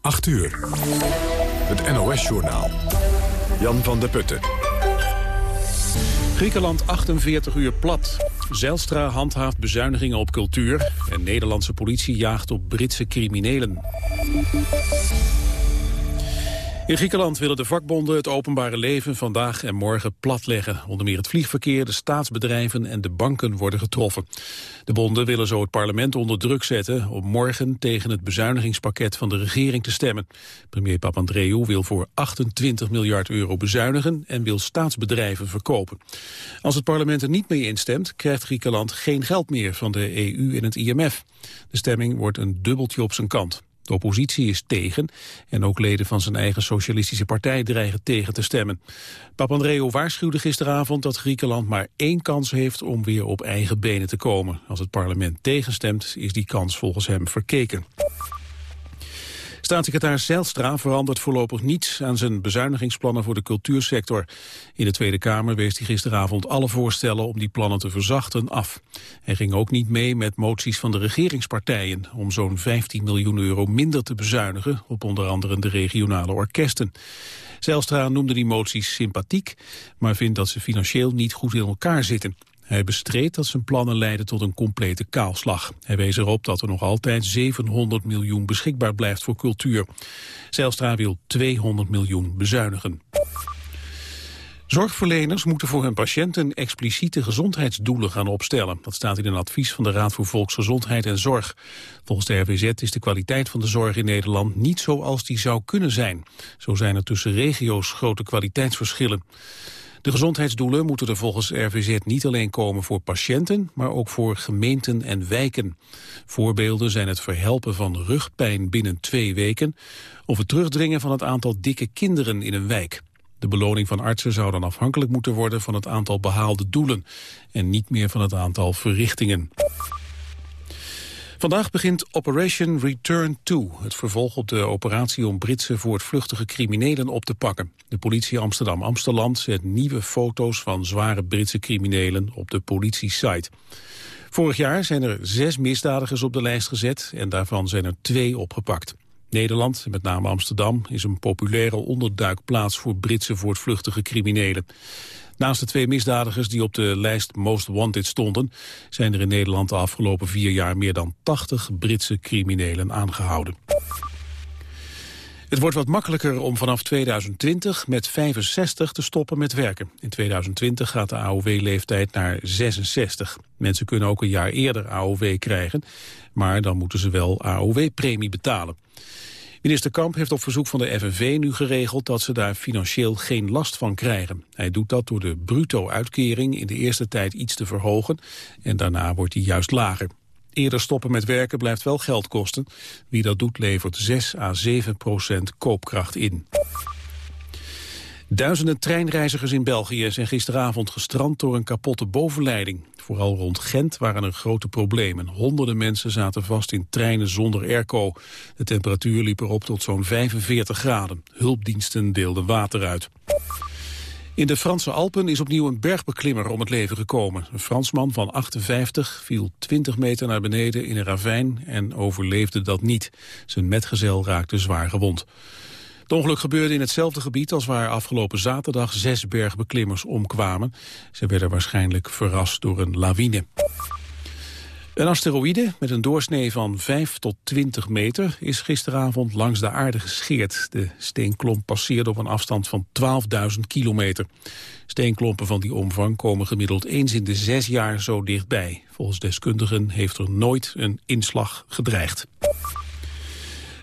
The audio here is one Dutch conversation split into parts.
8 uur. Het NOS-journaal. Jan van der Putten. Griekenland 48 uur plat. Zijlstra handhaaft bezuinigingen op cultuur... en Nederlandse politie jaagt op Britse criminelen. In Griekenland willen de vakbonden het openbare leven vandaag en morgen platleggen. Onder meer het vliegverkeer, de staatsbedrijven en de banken worden getroffen. De bonden willen zo het parlement onder druk zetten om morgen tegen het bezuinigingspakket van de regering te stemmen. Premier Papandreou wil voor 28 miljard euro bezuinigen en wil staatsbedrijven verkopen. Als het parlement er niet mee instemt, krijgt Griekenland geen geld meer van de EU en het IMF. De stemming wordt een dubbeltje op zijn kant. De oppositie is tegen en ook leden van zijn eigen socialistische partij dreigen tegen te stemmen. Papandreou waarschuwde gisteravond dat Griekenland maar één kans heeft om weer op eigen benen te komen. Als het parlement tegenstemt is die kans volgens hem verkeken. Staatssecretaris Zijlstra verandert voorlopig niets aan zijn bezuinigingsplannen voor de cultuursector. In de Tweede Kamer wees hij gisteravond alle voorstellen om die plannen te verzachten af. Hij ging ook niet mee met moties van de regeringspartijen om zo'n 15 miljoen euro minder te bezuinigen op onder andere de regionale orkesten. Zijlstra noemde die moties sympathiek, maar vindt dat ze financieel niet goed in elkaar zitten. Hij bestreed dat zijn plannen leiden tot een complete kaalslag. Hij wees erop dat er nog altijd 700 miljoen beschikbaar blijft voor cultuur. Zijlstra wil 200 miljoen bezuinigen. Zorgverleners moeten voor hun patiënten expliciete gezondheidsdoelen gaan opstellen. Dat staat in een advies van de Raad voor Volksgezondheid en Zorg. Volgens de RWZ is de kwaliteit van de zorg in Nederland niet zoals die zou kunnen zijn. Zo zijn er tussen regio's grote kwaliteitsverschillen. De gezondheidsdoelen moeten er volgens RVZ niet alleen komen voor patiënten, maar ook voor gemeenten en wijken. Voorbeelden zijn het verhelpen van rugpijn binnen twee weken of het terugdringen van het aantal dikke kinderen in een wijk. De beloning van artsen zou dan afhankelijk moeten worden van het aantal behaalde doelen en niet meer van het aantal verrichtingen. Vandaag begint Operation Return to, het vervolg op de operatie om Britse voortvluchtige criminelen op te pakken. De politie Amsterdam-Amsterland zet nieuwe foto's van zware Britse criminelen op de politie-site. Vorig jaar zijn er zes misdadigers op de lijst gezet en daarvan zijn er twee opgepakt. Nederland, met name Amsterdam, is een populaire onderduikplaats voor Britse voortvluchtige criminelen. Naast de twee misdadigers die op de lijst Most Wanted stonden... zijn er in Nederland de afgelopen vier jaar meer dan 80 Britse criminelen aangehouden. Het wordt wat makkelijker om vanaf 2020 met 65 te stoppen met werken. In 2020 gaat de AOW-leeftijd naar 66. Mensen kunnen ook een jaar eerder AOW krijgen, maar dan moeten ze wel AOW-premie betalen. Minister Kamp heeft op verzoek van de FNV nu geregeld dat ze daar financieel geen last van krijgen. Hij doet dat door de bruto-uitkering in de eerste tijd iets te verhogen en daarna wordt die juist lager. Eerder stoppen met werken blijft wel geld kosten. Wie dat doet levert 6 à 7 procent koopkracht in. Duizenden treinreizigers in België zijn gisteravond gestrand door een kapotte bovenleiding. Vooral rond Gent waren er grote problemen. Honderden mensen zaten vast in treinen zonder airco. De temperatuur liep erop tot zo'n 45 graden. Hulpdiensten deelden water uit. In de Franse Alpen is opnieuw een bergbeklimmer om het leven gekomen. Een Fransman van 58 viel 20 meter naar beneden in een ravijn en overleefde dat niet. Zijn metgezel raakte zwaar gewond. Het ongeluk gebeurde in hetzelfde gebied als waar afgelopen zaterdag zes bergbeklimmers omkwamen. Ze werden waarschijnlijk verrast door een lawine. Een asteroïde met een doorsnee van 5 tot 20 meter is gisteravond langs de aarde gescheerd. De steenklomp passeerde op een afstand van 12.000 kilometer. Steenklompen van die omvang komen gemiddeld eens in de zes jaar zo dichtbij. Volgens deskundigen heeft er nooit een inslag gedreigd.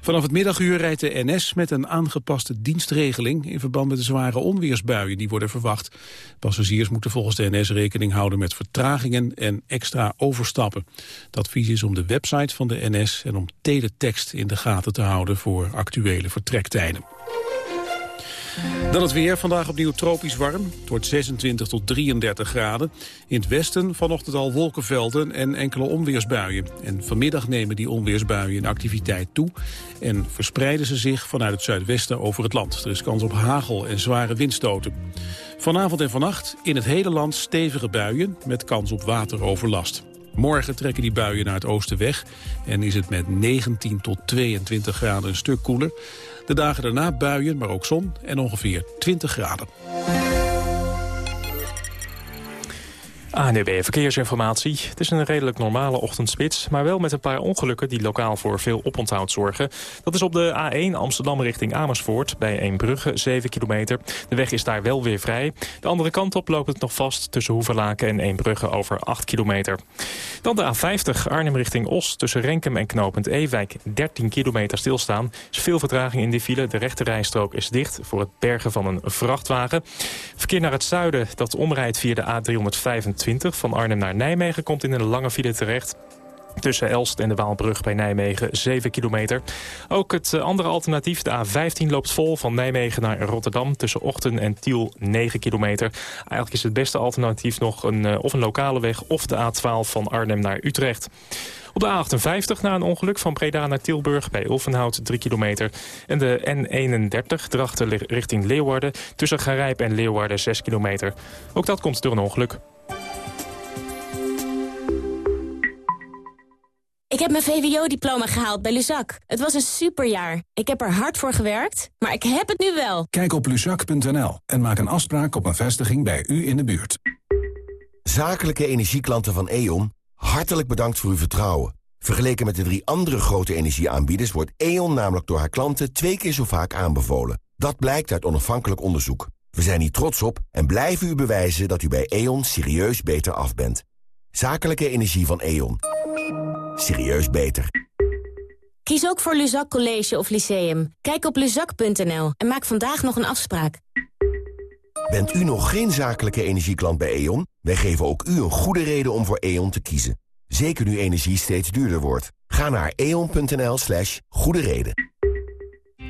Vanaf het middaguur rijdt de NS met een aangepaste dienstregeling... in verband met de zware onweersbuien die worden verwacht. Passagiers moeten volgens de NS rekening houden met vertragingen en extra overstappen. Het advies is om de website van de NS en om teletext in de gaten te houden... voor actuele vertrektijden. Dan het weer. Vandaag opnieuw tropisch warm. Het wordt 26 tot 33 graden. In het westen vanochtend al wolkenvelden en enkele onweersbuien. En vanmiddag nemen die onweersbuien in activiteit toe... en verspreiden ze zich vanuit het zuidwesten over het land. Er is kans op hagel en zware windstoten. Vanavond en vannacht in het hele land stevige buien met kans op wateroverlast. Morgen trekken die buien naar het oosten weg en is het met 19 tot 22 graden een stuk koeler. De dagen daarna buien, maar ook zon en ongeveer 20 graden. ANUB Verkeersinformatie. Het is een redelijk normale ochtendspits, maar wel met een paar ongelukken die lokaal voor veel oponthoud zorgen. Dat is op de A1 Amsterdam richting Amersfoort, bij Eembrugge, 7 kilometer. De weg is daar wel weer vrij. De andere kant op loopt het nog vast tussen Hoeverlaken en Eembrugge over 8 kilometer. Dan de A50 Arnhem richting Os, tussen Renkum en Knopend Ewijk, 13 kilometer stilstaan. Er is veel vertraging in die file, de rechte rijstrook is dicht voor het bergen van een vrachtwagen. Verkeer naar het zuiden dat omrijdt via de A325 van Arnhem naar Nijmegen komt in een lange file terecht. Tussen Elst en de Waalbrug bij Nijmegen 7 kilometer. Ook het andere alternatief, de A15, loopt vol van Nijmegen naar Rotterdam... tussen Ochten en Tiel 9 kilometer. Eigenlijk is het beste alternatief nog een, eh, of een lokale weg... of de A12 van Arnhem naar Utrecht. Op de A58 na een ongeluk van Breda naar Tilburg bij Ulvenhout 3 kilometer. En de N31 Drachten richting Leeuwarden tussen Garijp en Leeuwarden 6 kilometer. Ook dat komt door een ongeluk. Ik heb mijn VWO-diploma gehaald bij Luzak. Het was een superjaar. Ik heb er hard voor gewerkt, maar ik heb het nu wel. Kijk op luzak.nl en maak een afspraak op een vestiging bij u in de buurt. Zakelijke energieklanten van E.ON, hartelijk bedankt voor uw vertrouwen. Vergeleken met de drie andere grote energieaanbieders... wordt E.ON namelijk door haar klanten twee keer zo vaak aanbevolen. Dat blijkt uit onafhankelijk onderzoek. We zijn hier trots op en blijven u bewijzen dat u bij E.ON serieus beter af bent. Zakelijke energie van E.ON serieus beter. Kies ook voor Luzak College of Lyceum. Kijk op luzak.nl en maak vandaag nog een afspraak. Bent u nog geen zakelijke energieklant bij E.ON? Wij geven ook u een goede reden om voor E.ON te kiezen. Zeker nu energie steeds duurder wordt. Ga naar eon.nl slash goede reden.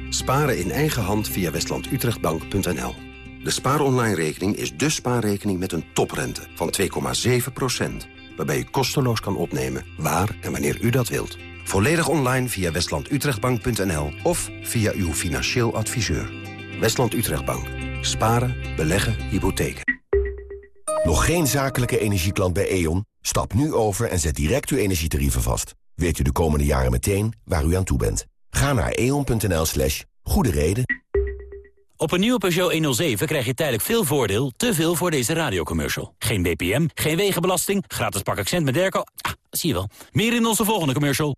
Sparen in eigen hand via westlandutrechtbank.nl De spaaronline-rekening is de spaarrekening met een toprente van 2,7 waarbij u kosteloos kan opnemen waar en wanneer u dat wilt. Volledig online via westlandutrechtbank.nl of via uw financieel adviseur. Westland Utrechtbank. Sparen, beleggen, hypotheken. Nog geen zakelijke energieklant bij E.ON? Stap nu over en zet direct uw energietarieven vast. Weet u de komende jaren meteen waar u aan toe bent. Ga naar eon.nl slash goede reden. Op een nieuwe Peugeot 107 krijg je tijdelijk veel voordeel, te veel voor deze radiocommercial. Geen BPM, geen wegenbelasting, gratis pak accent met Derco. Ah, zie je wel. Meer in onze volgende commercial.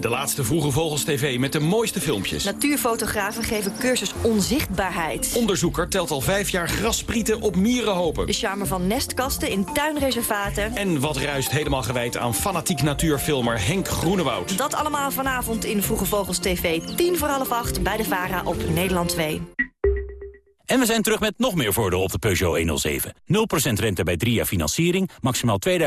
De laatste Vroege Vogels TV met de mooiste filmpjes. Natuurfotografen geven cursus onzichtbaarheid. Onderzoeker telt al vijf jaar grassprieten op mierenhopen. De charme van nestkasten in tuinreservaten. En wat ruist helemaal gewijd aan fanatiek natuurfilmer Henk Groenewoud. Dat allemaal vanavond in Vroege Vogels TV. 10 voor half acht bij de VARA op Nederland 2. En we zijn terug met nog meer voordeel op de Peugeot 107. 0% rente bij 3 jaar financiering, maximaal 2.349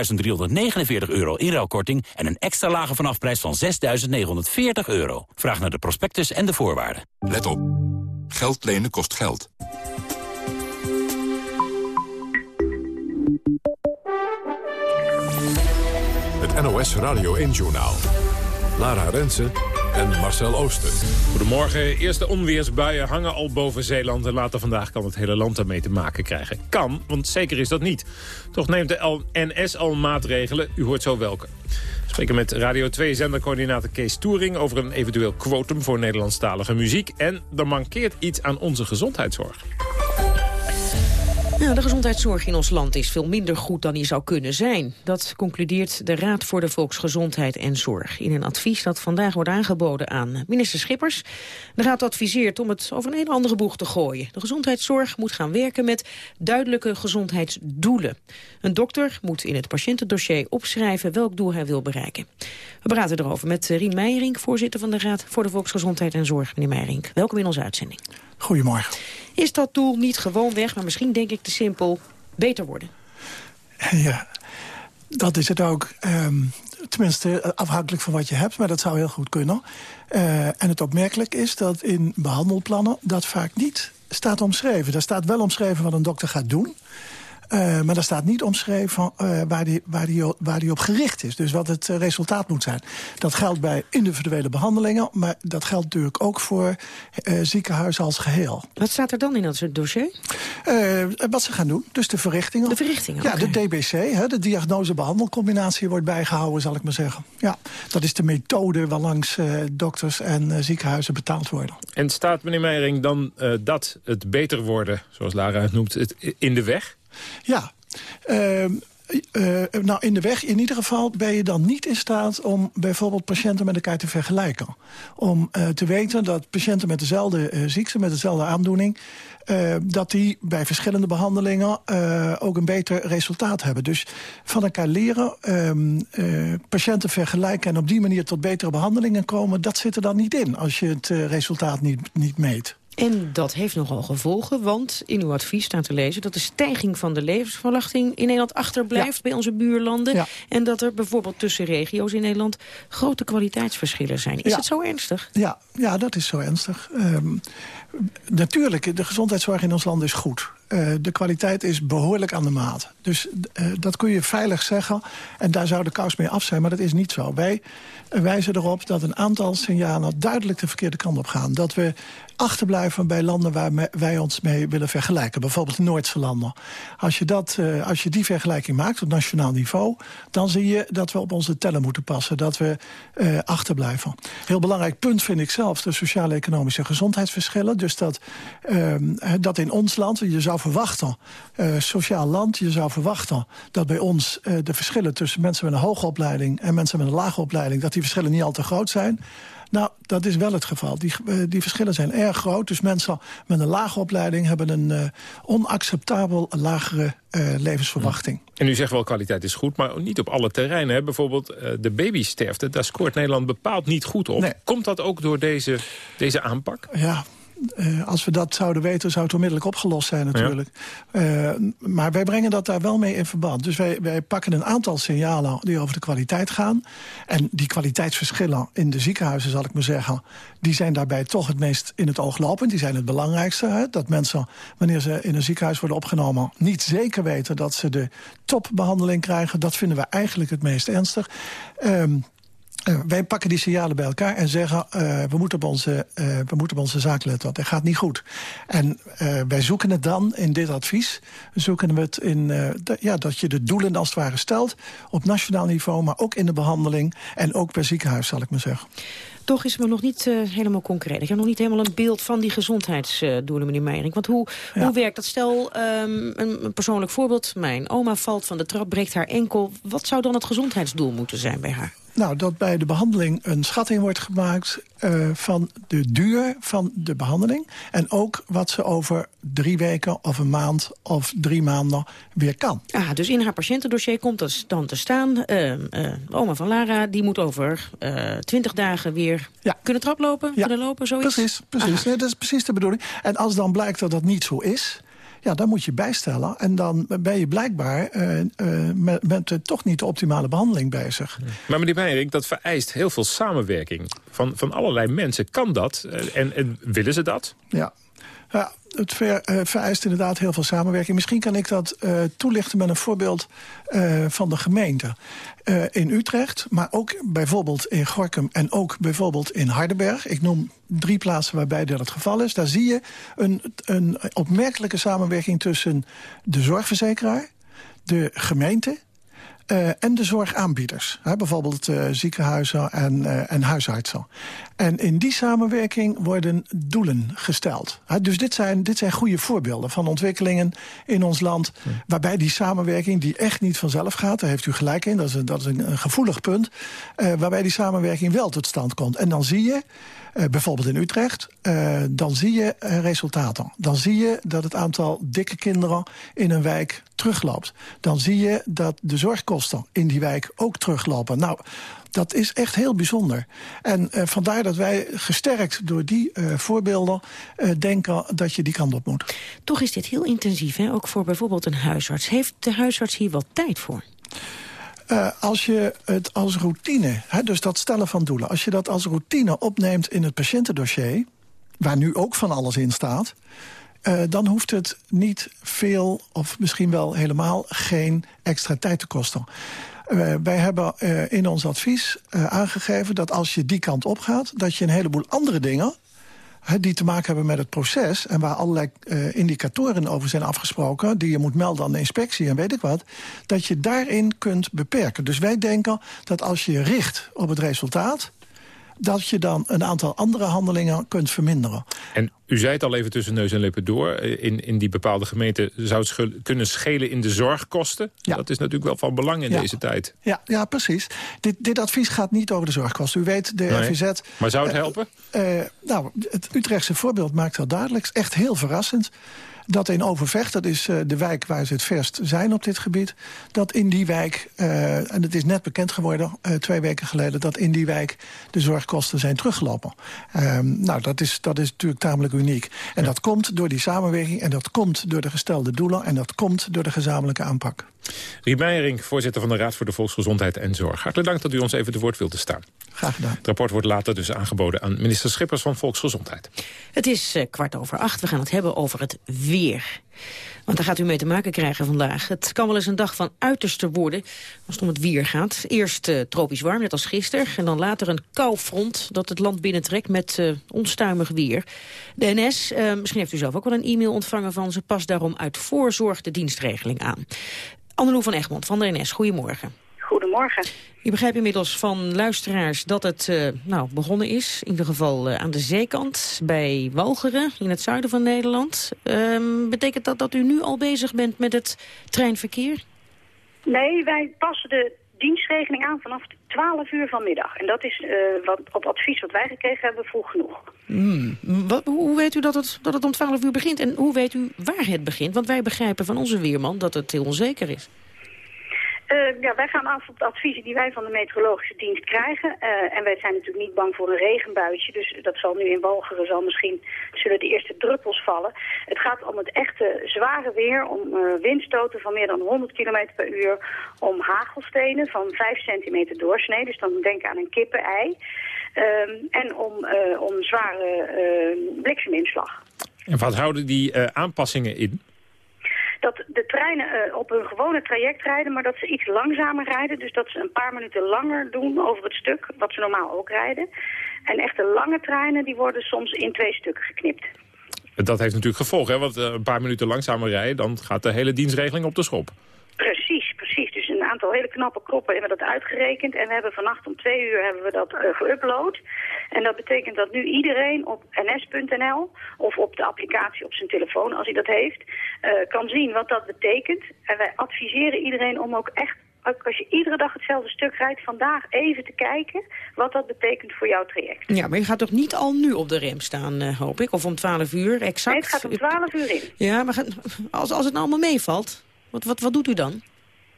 euro inruilkorting... en een extra lage vanafprijs van 6.940 euro. Vraag naar de prospectus en de voorwaarden. Let op. Geld lenen kost geld. Het NOS Radio 1-journaal. Lara Rensen en Marcel Ooster. Goedemorgen. Eerste onweersbuien hangen al boven Zeeland... en later vandaag kan het hele land daarmee te maken krijgen. Kan, want zeker is dat niet. Toch neemt de NS al maatregelen. U hoort zo welke. We spreken met Radio 2-zendercoördinator Kees Toering... over een eventueel quotum voor Nederlandstalige muziek. En er mankeert iets aan onze gezondheidszorg. Nou, de gezondheidszorg in ons land is veel minder goed dan die zou kunnen zijn. Dat concludeert de Raad voor de Volksgezondheid en Zorg... in een advies dat vandaag wordt aangeboden aan minister Schippers. De Raad adviseert om het over een hele andere boeg te gooien. De gezondheidszorg moet gaan werken met duidelijke gezondheidsdoelen. Een dokter moet in het patiëntendossier opschrijven welk doel hij wil bereiken. We praten erover met Rien Meijering, voorzitter van de Raad voor de Volksgezondheid en Zorg. Meneer Meijering, welkom in onze uitzending. Goedemorgen. Is dat doel niet gewoon weg, maar misschien denk ik te simpel, beter worden? Ja, dat is het ook. Um, tenminste, afhankelijk van wat je hebt, maar dat zou heel goed kunnen. Uh, en het opmerkelijk is dat in behandelplannen dat vaak niet staat omschreven. Daar staat wel omschreven wat een dokter gaat doen. Uh, maar daar staat niet omschreven uh, waar, die, waar, die, waar die op gericht is. Dus wat het uh, resultaat moet zijn. Dat geldt bij individuele behandelingen. Maar dat geldt natuurlijk ook voor ziekenhuizen als geheel. Wat staat er dan in dat dossier? wat ze gaan doen. Dus de verrichtingen. De verrichtingen, Ja, de DBC, hè, de diagnose-behandelcombinatie wordt bijgehouden, zal ik maar zeggen. Ja, dat is de methode waarlangs dokters en ziekenhuizen betaald worden. En staat, meneer Meijering, dan dat het beter worden, zoals Lara het noemt, het in de weg? Ja, uh, uh, nou, in de weg in ieder geval ben je dan niet in staat om bijvoorbeeld patiënten met elkaar te vergelijken. Om uh, te weten dat patiënten met dezelfde uh, ziekte, met dezelfde aandoening... dat die bij verschillende behandelingen ook een beter resultaat hebben. Dus van elkaar leren, ehm, patiënten vergelijken... en op die manier tot betere behandelingen komen... dat zit er dan niet in als je het resultaat niet, niet meet. En dat heeft nogal gevolgen, want in uw advies staat te lezen... dat de stijging van de levensverwachting in Nederland achterblijft bij onze buurlanden. Ja. En dat er bijvoorbeeld tussen regio's in Nederland grote kwaliteitsverschillen zijn. Is het zo ernstig? Ja, ja, dat is zo ernstig. Um, natuurlijk, de gezondheidszorg in ons land is goed. Uh, de kwaliteit is behoorlijk aan de maat. Dus uh, dat kun je veilig zeggen. En daar zou de kous mee af zijn, maar dat is niet zo. Wij wijzen erop dat een aantal signalen duidelijk de verkeerde kant op gaan. Dat we achterblijven bij landen waar wij ons mee willen vergelijken. Bijvoorbeeld de Noordse landen. Als je, dat, uh, als je die vergelijking maakt op nationaal niveau... dan zie je dat we op onze tellen moeten passen. Dat we uh, achterblijven. Heel belangrijk punt vind ik zelf de sociaal-economische gezondheidsverschillen. Dus dat, uh, dat in ons land, je zou verwachten, sociaal land... je zou verwachten dat bij ons de verschillen tussen mensen met een hoge opleiding... en mensen met een lage opleiding, dat die verschillen niet al te groot zijn... Nou, dat is wel het geval. Die, die verschillen zijn erg groot. Dus mensen met een lage opleiding hebben een uh, onacceptabel lagere uh, levensverwachting. En u zegt wel kwaliteit is goed, maar niet op alle terreinen. Hè? Bijvoorbeeld uh, de babysterfte, daar scoort Nederland bepaald niet goed op. Nee. Komt dat ook door deze, deze aanpak? Ja, uh, als we dat zouden weten, zou het onmiddellijk opgelost zijn natuurlijk. Ja. Uh, maar wij brengen dat daar wel mee in verband. Dus wij, wij pakken een aantal signalen die over de kwaliteit gaan. En die kwaliteitsverschillen in de ziekenhuizen, zal ik maar zeggen... die zijn daarbij toch het meest in het oog lopend. Die zijn het belangrijkste. Hè? Dat mensen, wanneer ze in een ziekenhuis worden opgenomen... niet zeker weten dat ze de topbehandeling krijgen. Dat vinden we eigenlijk het meest ernstig. Um, uh, wij pakken die signalen bij elkaar en zeggen... Uh, we, moeten op onze, uh, we moeten op onze zaak letten, want dat gaat niet goed. En wij zoeken het dan in dit advies... zoeken we het in ja, dat je de doelen als het ware stelt... op nationaal niveau, maar ook in de behandeling... en ook per ziekenhuis, zal ik maar zeggen. Toch is het nog niet helemaal concreet. Ik heb nog niet helemaal een beeld van die gezondheidsdoelen, meneer Meijering. Want hoe, ja. hoe werkt dat? Stel, um, een, een, persoonlijk voorbeeld. Mijn oma valt van de trap, breekt haar enkel. Wat zou dan het gezondheidsdoel moeten zijn bij haar? Nou, dat bij de behandeling een schatting wordt gemaakt uh, van de duur van de behandeling. En ook wat ze over drie weken of een maand of drie maanden weer kan. Ah, dus in haar patiëntendossier komt dat dan te staan. Uh, uh, oma van Lara, die moet over twintig dagen weer ja. kunnen traplopen, ja. kunnen lopen, zoiets? Precies, precies. Nee, dat is precies de bedoeling. En als dan blijkt dat dat niet zo is ja, dan moet je bijstellen. En dan ben je blijkbaar uh, uh, met, met uh, toch niet de optimale behandeling bezig. Maar meneer Meijerink, dat vereist heel veel samenwerking. Van, van allerlei mensen. Kan dat? En, en willen ze dat? Ja, ja, het uh, vereist inderdaad heel veel samenwerking. Misschien kan ik dat uh, toelichten met een voorbeeld uh, van de gemeente. in Utrecht, maar ook bijvoorbeeld in Gorkum en ook bijvoorbeeld in Hardenberg. Ik noem drie plaatsen waarbij dat het geval is. Daar zie je een, een opmerkelijke samenwerking tussen de zorgverzekeraar, de gemeente en de zorgaanbieders. Hè, bijvoorbeeld ziekenhuizen en, en huisartsen. En in die samenwerking worden doelen gesteld. Dus dit zijn, dit zijn goede voorbeelden van ontwikkelingen in ons land... Waarbij die samenwerking, die echt niet vanzelf gaat... daar heeft u gelijk in, dat is een, dat is een, een gevoelig punt... waarbij die samenwerking wel tot stand komt. En dan zie je... Uh, bijvoorbeeld in Utrecht, uh, dan zie je resultaten. Dan zie je dat het aantal dikke kinderen in een wijk terugloopt. Dan zie je dat de zorgkosten in die wijk ook teruglopen. Nou, dat is echt heel bijzonder. En uh, vandaar dat wij gesterkt door die uh, voorbeelden uh, denken dat je die kant op moet. Toch is dit heel intensief, hè? ook voor bijvoorbeeld een huisarts. Heeft de huisarts hier wel tijd voor? Uh, als je het als routine, hè, dus dat stellen van doelen... als je dat als routine opneemt in het patiëntendossier... waar nu ook van alles in staat Uh, dan hoeft het niet veel of misschien wel helemaal geen extra tijd te kosten. Uh, wij hebben uh, in ons advies aangegeven dat als je die kant op gaat... dat je een heleboel andere dingen die te maken hebben met het proces... en waar allerlei indicatoren over zijn afgesproken... die je moet melden aan de inspectie en weet ik wat... dat je daarin kunt beperken. Dus wij denken dat als je richt op het resultaat dat je dan een aantal andere handelingen kunt verminderen. En u zei het al even tussen neus en lippen door. Eh, in, in die bepaalde gemeente zou het kunnen schelen in de zorgkosten. Ja. Dat is natuurlijk wel van belang in deze tijd. Ja, ja precies. Dit, dit advies gaat niet over de zorgkosten. U weet, de nee. RVZ... Maar zou het helpen? Uh, uh, nou, het Utrechtse voorbeeld maakt dat duidelijk. Echt heel verrassend dat in Overvecht, dat is uh, de wijk waar ze het verst zijn op dit gebied... dat in die wijk, uh, en het is net bekend geworden uh, twee weken geleden... dat in die wijk de zorgkosten zijn teruggelopen. nou, dat is, dat is natuurlijk tamelijk uniek. En ja. dat komt door die samenwerking en dat komt door de gestelde doelen... en dat komt door de gezamenlijke aanpak. Riep Meijering, voorzitter van de Raad voor de Volksgezondheid en Zorg. Hartelijk dank dat u ons even te woord wilde staan. Graag gedaan. Het rapport wordt later dus aangeboden aan minister Schippers van Volksgezondheid. Het is uh, kwart over acht. We gaan het hebben over het weer. Want daar gaat u mee te maken krijgen vandaag. Het kan wel eens een dag van uiterste worden als het om het weer gaat. Eerst uh, tropisch warm, net als gisteren. En dan later een koufront dat het land binnentrekt met uh, onstuimig weer. De NS, uh, misschien heeft u zelf ook wel een e-mail ontvangen van ze... past daarom uit voorzorg de dienstregeling aan. Anneloe van Egmond van de NS, goedemorgen. Goedemorgen. Je begrijpt inmiddels van luisteraars dat het uh, nou, begonnen is. In ieder geval uh, aan de zeekant bij Walcheren in het zuiden van Nederland. Um, betekent dat dat u nu al bezig bent met het treinverkeer? Nee, wij passen de dienstregeling aan vanaf 12 uur vanmiddag. En dat is uh, wat, op advies wat wij gekregen hebben vroeg genoeg. Hmm. Wat, hoe weet u dat het, dat het om 12 uur begint? En hoe weet u waar het begint? Want wij begrijpen van onze weerman dat het heel onzeker is. Uh, ja, wij gaan af op de adviezen die wij van de meteorologische dienst krijgen. Uh, en wij zijn natuurlijk niet bang voor een regenbuitje. Dus dat zal nu in Walcheren zal misschien zullen de eerste druppels vallen. Het gaat om het echte zware weer. Om uh, windstoten van meer dan 100 km per uur. Om hagelstenen van 5 centimeter doorsnee. Dus dan denk aan een kippenei. Um, en om, om zware blikseminslag. En wat houden die aanpassingen in? Dat de treinen uh, op hun gewone traject rijden, maar dat ze iets langzamer rijden. Dus dat ze een paar minuten langer doen over het stuk, wat ze normaal ook rijden. En echte lange treinen, die worden soms in twee stukken geknipt. Dat heeft natuurlijk gevolgen, want uh, een paar minuten langzamer rijden... dan gaat de hele dienstregeling op de schop. Precies, precies. Dus een aantal hele knappe kroppen hebben dat uitgerekend. En we hebben vannacht om twee uur hebben we dat uh, geüpload. En dat betekent dat nu iedereen op ns.nl of op de applicatie op zijn telefoon, als hij dat heeft, uh, kan zien wat dat betekent. En wij adviseren iedereen om ook echt als je iedere dag hetzelfde stuk rijdt, vandaag even te kijken wat dat betekent voor jouw traject. Ja, maar je gaat toch niet al nu op de rem staan, uh, hoop ik? Of om 12 uur, exact? Nee, het gaat om 12 uur in. Ja, maar als, als het nou allemaal meevalt, wat, wat, wat doet u dan?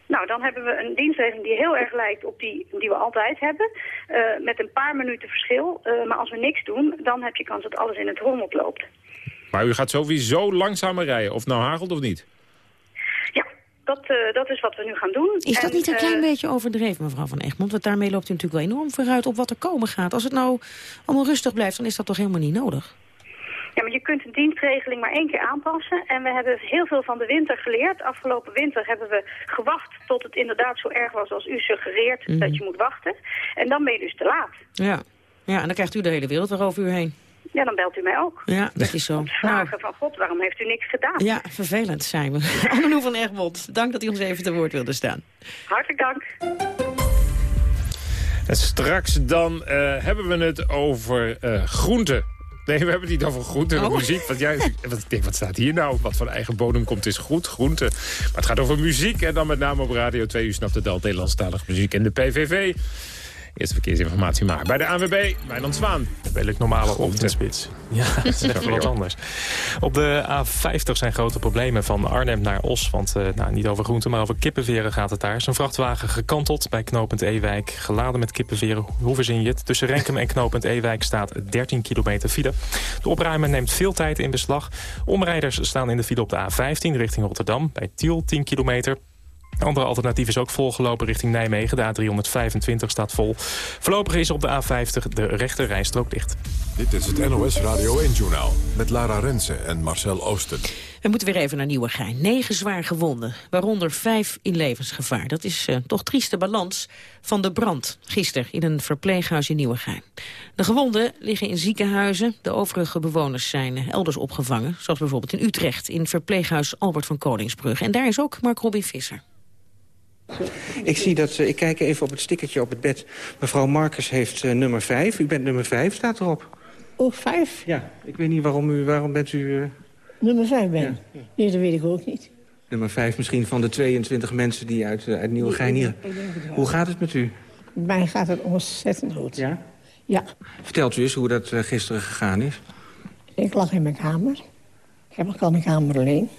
Nou, dan hebben we een dienstregeling die heel erg lijkt op die die we altijd hebben. Uh, met een paar minuten verschil. Uh, maar als we niks doen, dan heb je kans dat alles in het rommel loopt. Maar u gaat sowieso langzamer rijden, of nou hagelt of niet? Ja, dat, uh, dat is wat we nu gaan doen. Is dat niet een klein beetje overdreven, mevrouw Van Egmond? Want daarmee loopt u natuurlijk wel enorm vooruit op wat er komen gaat. Als het nou allemaal rustig blijft, dan is dat toch helemaal niet nodig? Ja, maar je kunt een dienstregeling maar één keer aanpassen. En we hebben heel veel van de winter geleerd. Afgelopen winter hebben we gewacht tot het inderdaad zo erg was als u suggereert mm. dat je moet wachten. En dan ben je dus te laat. Ja. ja, en dan krijgt u de hele wereld weer over u heen. Ja, dan belt u mij ook. Ja, dat is zo. Vragen nou. van God, waarom heeft u niks gedaan? Ja, vervelend zijn we. Anneloe van Egmond, dank dat u ons even te woord wilde staan. Hartelijk dank. En straks dan uh, hebben we het over uh, groenten. Nee, we hebben het niet over groente en oh. muziek. Want jij, wat, ik denk, wat staat hier nou? Wat van eigen bodem komt is goed, groente. Maar het gaat over muziek en dan met name op Radio 2. U snapt het al, Nederlandstalige muziek en de PVV. Eerste verkeersinformatie maar. Bij de ANWB, dan Zwaan. Redelijk normale ochtendspits. Ja, dat is even wat anders. Op de A50 zijn grote problemen van Arnhem naar Os. Want uh, nou, niet over groenten, maar over kippenveren gaat het daar. Is een vrachtwagen gekanteld bij knooppunt Ewijk. Geladen met kippenveren. Hoe verzin je het? Tussen Renkum en knooppunt Ewijk staat 13 kilometer file. De opruimen neemt veel tijd in beslag. Omrijders staan in de file op de A15 richting Rotterdam. Bij Tiel 10 kilometer. Andere alternatief is ook volgelopen richting Nijmegen. De A325 staat vol. Voorlopig is op de A50 de rechte rijstrook dicht. Dit is het NOS Radio 1-journaal met Lara Rensen en Marcel Oosten. We moeten weer even naar Nieuwegein. Negen zwaar gewonden, waaronder vijf in levensgevaar. Dat is uh, toch trieste balans van de brand gisteren in een verpleeghuis in Nieuwegein. De gewonden liggen in ziekenhuizen. De overige bewoners zijn eh, elders opgevangen. Zoals bijvoorbeeld in Utrecht, in verpleeghuis Albert van Koningsbrug. En daar is ook Mark Robin Visser. Ik zie dat, ik kijk even op het stickertje op het bed. Mevrouw Marcus heeft uh, nummer 5. U bent nummer 5, staat erop. Oh, 5? Ja, ik weet niet waarom, u, waarom bent u... Uh... Nummer 5 ben? Ja. Nee, dat weet ik ook niet. Nummer 5 misschien van de 22 mensen die uit, uh, uit Nieuwegein hier... Hoe gaat het met u? Mij gaat het ontzettend goed. Ja? Ja. Vertelt u eens hoe dat gisteren gegaan is. Ik lag in mijn kamer. Ik heb ook al mijn kamer alleen.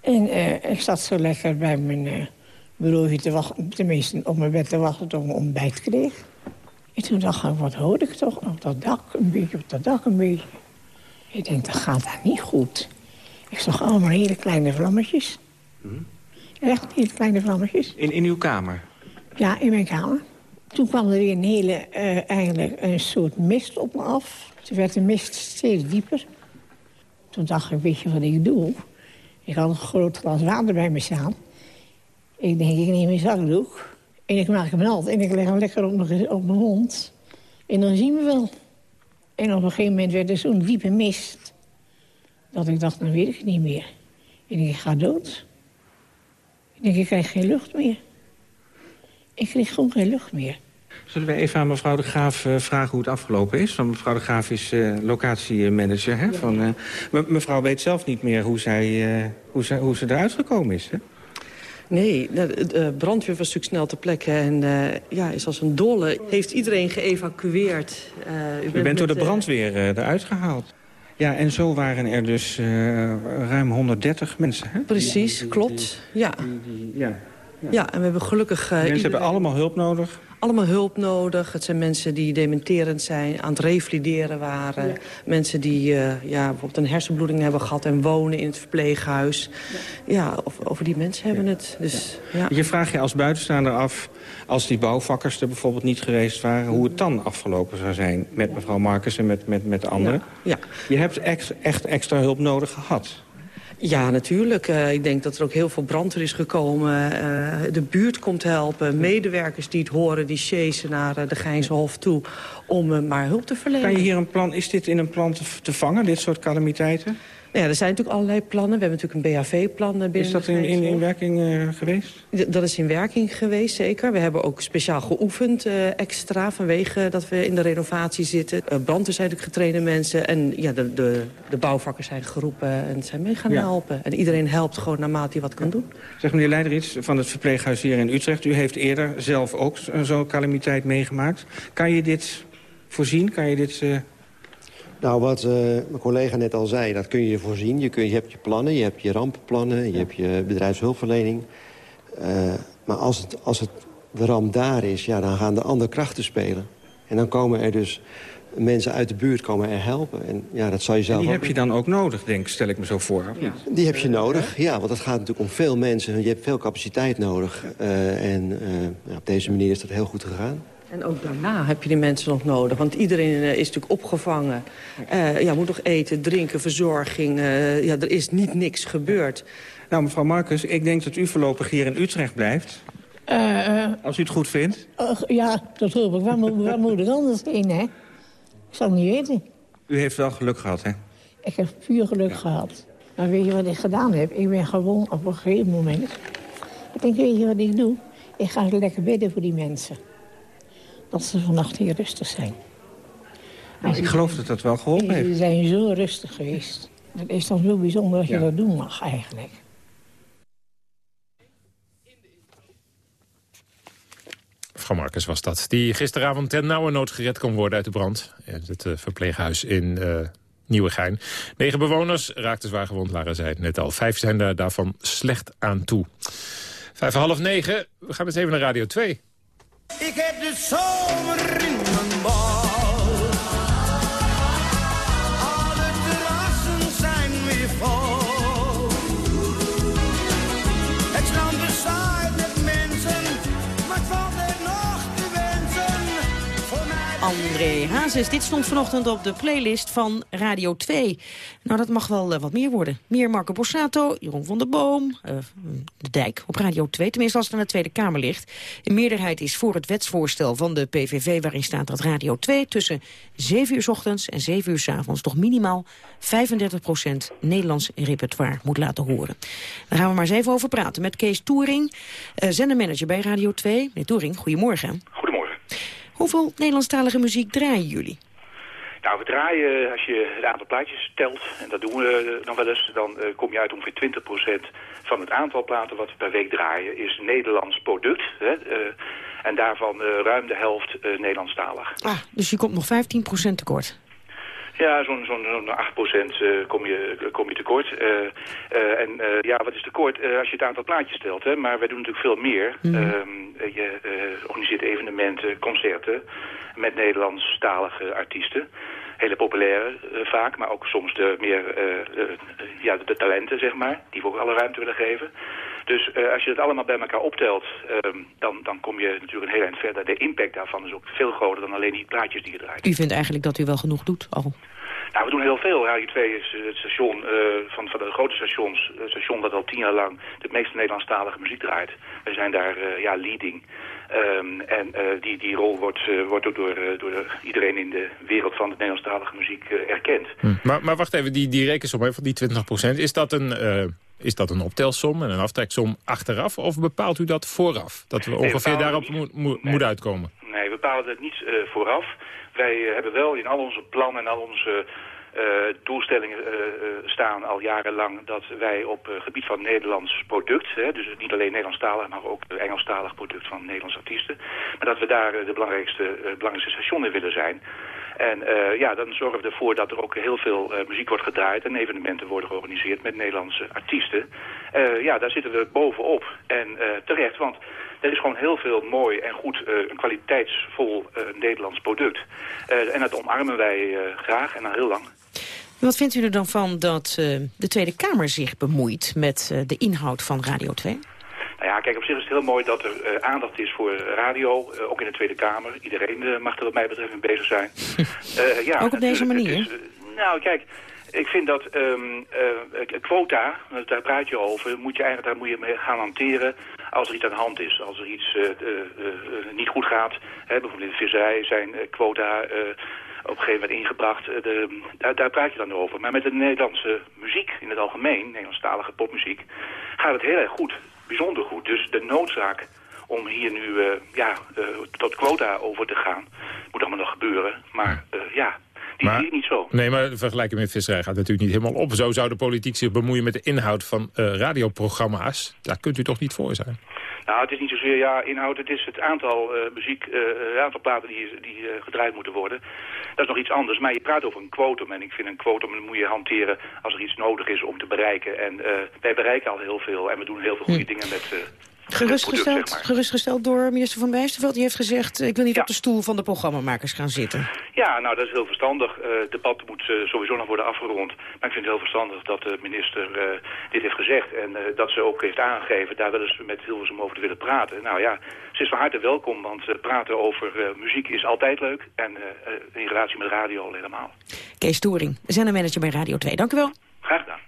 En ik zat zo lekker bij mijn bureau te wachten, tenminste op mijn bed te wachten tot ik ontbijt kreeg. En toen dacht ik, wat hoor ik toch? Op dat dak, een beetje, op dat dak een beetje. Ik denk, dat gaat daar niet goed. Ik zag allemaal hele kleine vlammetjes. Hmm. Echt hele kleine vlammetjes. In, in uw kamer? Ja, in mijn kamer. Toen kwam er weer een hele, uh, eigenlijk een soort mist op me af. Toen werd de mist steeds dieper. Toen dacht ik, weet je wat ik doe? Ik had een groot glas water bij me staan. Ik denk, ik neem mijn zakdoek. En ik maak hem nat. En ik leg hem lekker op mijn, op mijn mond. En dan zien we wel. En op een gegeven moment werd er zo'n diepe mist. Dat ik dacht, dan weet ik het niet meer. En ik ga dood. Ik denk, ik krijg geen lucht meer. Ik kreeg gewoon geen lucht meer. Zullen we even aan mevrouw de Graaf uh, vragen hoe het afgelopen is? Want mevrouw de Graaf is uh, locatiemanager. Hè? Ja. Van, uh, mevrouw weet zelf niet meer hoe, zij, hoe, zij, hoe ze eruit gekomen is. Hè? Nee, de brandweer was natuurlijk snel ter plekke en uh, ja, is als een dolle. Heeft iedereen geëvacueerd. Uh, u, bent, u bent door de brandweer uh, eruit gehaald. Ja, en zo waren er dus ruim 130 mensen, hè? Precies, klopt. Ja. ja. Ja. ja, en we hebben gelukkig... mensen iedereen... hebben allemaal hulp nodig? allemaal hulp nodig. Het zijn mensen die dementerend zijn, aan het revalideren waren. Mensen die uh, ja, bijvoorbeeld een hersenbloeding hebben gehad en wonen in het verpleeghuis. Ja, ja of, over die mensen hebben het. Dus, ja. Je vraagt je als buitenstaander af, als die bouwvakkers er bijvoorbeeld niet geweest waren... hoe het dan afgelopen zou zijn met mevrouw Marcus en met, met, met de anderen. Ja. Je hebt echt, echt extra hulp nodig gehad. Ja, natuurlijk. Uh, ik denk dat er ook heel veel brandweer is gekomen. Uh, de buurt komt helpen. Medewerkers die het horen, die chasen naar uh, de Gijnshof toe... om maar hulp te verlenen. Kan je hier een plan, is dit in een plan te, te vangen, dit soort calamiteiten? Ja, er zijn natuurlijk allerlei plannen. We hebben natuurlijk een BHV-plan binnen Is dat in, in, in werking uh, geweest? dat is in werking geweest, zeker. We hebben ook speciaal geoefend uh, extra vanwege dat we in de renovatie zitten. Uh, brandweer zijn natuurlijk getrainde mensen. En ja, de, de, de bouwvakkers zijn geroepen en zijn mee gaan ja. helpen. En iedereen helpt gewoon naarmate hij wat kan doen. Zeg meneer Leiderits van het verpleeghuis hier in Utrecht. U heeft eerder zelf ook zo'n calamiteit meegemaakt. Kan je dit voorzien? Kan je dit... Nou, wat uh, mijn collega net al zei, dat kun je voorzien. Je, kun, je hebt je plannen, je hebt je rampenplannen, je hebt je bedrijfshulpverlening. Uh, maar als, het, als het, de ramp daar is, ja, dan gaan de andere krachten spelen. En dan komen er dus mensen uit de buurt komen er helpen. En ja, dat zou je zelf en die heb je dan ook nodig, denk stel ik me zo voor. Ja. Die heb je nodig, ja, want het gaat natuurlijk om veel mensen. Je hebt veel capaciteit nodig. Uh, en ja, op deze manier is dat heel goed gegaan. En ook daarna heb je die mensen nog nodig. Want iedereen uh, is natuurlijk opgevangen. Uh, ja, moet nog eten, drinken, verzorging. Uh, ja, er is niet niks gebeurd. Nou, mevrouw Marcus, ik denk dat u voorlopig hier in Utrecht blijft. Als u het goed vindt. ja, dat hoop ik. Waar, moet, waar moet ik anders heen, hè? Ik zal het niet weten. U heeft wel geluk gehad, hè? Ik heb puur geluk ja. gehad. Maar weet je wat ik gedaan heb? Ik ben gewoon op een gegeven moment... Ik denk, weet je wat ik doe? Ik ga lekker bidden voor die mensen dat ze vannacht hier rustig zijn. Nou, ik geloof dat dat wel geholpen heeft. Ze zijn zo rustig geweest. Het is dan zo bijzonder dat ja. je dat doen mag eigenlijk. Mevrouw Marcus was dat. Die gisteravond ten nauwe nood gered kon worden uit de brand. Het uh, verpleeghuis in uh, Nieuwegein. Negen bewoners raakten zwaar gewond, Lara zei het net al. Vijf zijn daar daarvan slecht aan toe. Vijf en half negen. We gaan eens even naar Radio 2. Ik heb de zomer in mijn bal. André Hazes. Dit stond vanochtend op de playlist van Radio 2. Nou, dat mag wel eh, wat meer worden. Meer Marco Borsato, Jeroen van der Boom, uh, De Dijk op Radio 2. Tenminste, als het aan de Tweede Kamer ligt. Een meerderheid is voor het wetsvoorstel van de PVV... waarin staat dat Radio 2 tussen 7 uur ochtends en 7 uur s avonds... toch minimaal 35% Nederlands repertoire moet laten horen. Daar gaan we maar eens even over praten met Kees Toering... Uh, zendermanager bij Radio 2. Meneer Toering, goedemorgen. Goedemorgen. Hoeveel Nederlandstalige muziek draaien jullie? Nou, we draaien, als je het aantal plaatjes telt, en dat doen we dan wel eens, dan uh, kom je uit ongeveer 20% van het aantal platen wat we per week draaien, is Nederlands product. Hè, uh, en daarvan ruim de helft Nederlandstalig. Ah, dus je komt nog 15% tekort. Ja, zo'n zo'n zo 8% uh, kom, je, kom je tekort. Uh, uh, en ja, wat is tekort als je het aantal plaatjes stelt? Hè? Maar wij doen natuurlijk veel meer. Mm. je organiseert evenementen, concerten met Nederlandstalige artiesten. Hele populaire vaak, maar ook soms de meer ja, de, de, talenten, zeg maar. Die we ook alle ruimte willen geven. Dus als je het allemaal bij elkaar optelt, dan, dan kom je natuurlijk een heel eind verder. De impact daarvan is ook veel groter dan alleen die plaatjes die je draait. U vindt eigenlijk dat u wel genoeg doet al? Nou, we doen heel veel. Radio 2 is het station uh, van, van de grote stations, het station dat al tien jaar lang de meeste Nederlandstalige muziek draait. We zijn daar uh, ja, leading. Um, en uh, die, die rol wordt, wordt ook door, door de, iedereen in de wereld van de Nederlandstalige muziek erkend. Hm. Maar, maar wacht even, die, die rekensom van die 20%, is dat een... Is dat een optelsom en een aftreksom achteraf? Of bepaalt u dat vooraf? Dat we nee, ongeveer daarop niet, mo nee, moeten uitkomen? Nee, we bepalen het niet uh, vooraf. Wij uh, hebben wel in al onze plannen en al onze uh, doelstellingen staan al jarenlang... dat wij op gebied van Nederlands product... Hè, dus niet alleen Nederlandstalig, maar ook Engelstalig product van Nederlandse artiesten... maar dat we daar de belangrijkste, belangrijkste station in willen zijn... En uh, ja, dan zorgen we ervoor dat er ook heel veel uh, muziek wordt gedraaid en evenementen worden georganiseerd met Nederlandse artiesten. Uh, ja, daar zitten we bovenop. En terecht, want er is gewoon heel veel mooi en goed, een kwaliteitsvol Nederlands product. en dat omarmen wij graag en al heel lang. Wat vindt u er dan van dat de Tweede Kamer zich bemoeit met de inhoud van Radio 2? Nou ja, kijk, op zich is het heel mooi dat er uh, aandacht is voor radio, uh, ook in de Tweede Kamer. Iedereen uh, mag er wat mij betreft mee bezig zijn. ja, ook op deze manier? Is, nou, kijk, ik vind dat um, quota, daar praat je over, moet je eigenlijk, daar moet je mee gaan hanteren als er iets aan de hand is. Als er iets niet goed gaat, hè, bijvoorbeeld in de visserij zijn quota op een gegeven moment ingebracht. De, daar, daar, praat je dan over. Maar met de Nederlandse muziek in het algemeen, Nederlandstalige popmuziek, gaat het heel erg goed bijzonder goed. Dus de noodzaak om hier nu uh, ja, uh, tot quota over te gaan, moet allemaal nog gebeuren. Maar ja, die maar, zie ik niet zo. Nee, maar de vergelijking met visserij gaat natuurlijk niet helemaal op. Zo zou de politiek zich bemoeien met de inhoud van radioprogramma's. Daar kunt u toch niet voor zijn? Nou, het is niet zozeer ja, inhoud. Het is het aantal uh, muziek, uh, het aantal platen die, die uh, gedraaid moeten worden. Dat is nog iets anders. Maar je praat over een quotum. En ik vind een quotum moet je hanteren als er iets nodig is om te bereiken. En wij bereiken al heel veel. En we doen heel veel goede hm. dingen met... Gerustgesteld, product, zeg maar. gerustgesteld door minister Van Bijsterveld. Die heeft gezegd, ik wil niet ja. op de stoel van de programmamakers gaan zitten. Ja, nou dat is heel verstandig. Uh, het debat moet uh, sowieso nog worden afgerond. Maar ik vind het heel verstandig dat de minister uh, dit heeft gezegd. En dat ze ook heeft aangegeven, daar willen ze met Hilversum over te willen praten. Nou ja, ze is van harte welkom, want praten over muziek is altijd leuk. En in relatie met radio al helemaal. Kees Toering, zendermanager bij Radio 2. Dank u wel. Graag gedaan.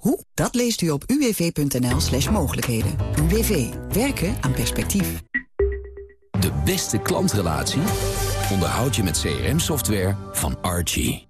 Hoe? Dat leest u op uwv.nl slash mogelijkheden. UWV. Werken aan perspectief. De beste klantrelatie onderhoud je met CRM-software van Archie.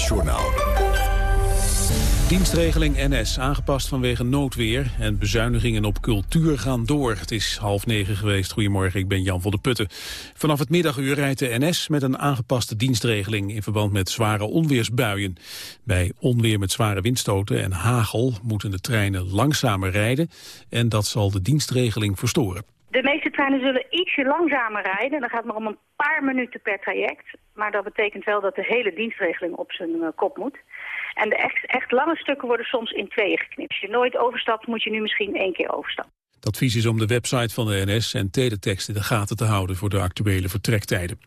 NOS-journaal. Dienstregeling NS aangepast vanwege noodweer en bezuinigingen op cultuur gaan door. Het is half negen geweest. Goedemorgen, ik ben Jan van der Putten. Vanaf het middaguur rijdt de NS met een aangepaste dienstregeling in verband met zware onweersbuien. Bij onweer met zware windstoten en hagel moeten de treinen langzamer rijden en dat zal de dienstregeling verstoren. De meeste treinen zullen ietsje langzamer rijden. Dan gaat maar om een paar minuten per traject. Maar dat betekent wel dat de hele dienstregeling op zijn uh, kop moet. En de echt, echt lange stukken worden soms in tweeën geknipt. Als je nooit overstapt, moet je nu misschien één keer overstappen. Het advies is om de website van de NS en teletext in de gaten te houden voor de actuele vertrektijden.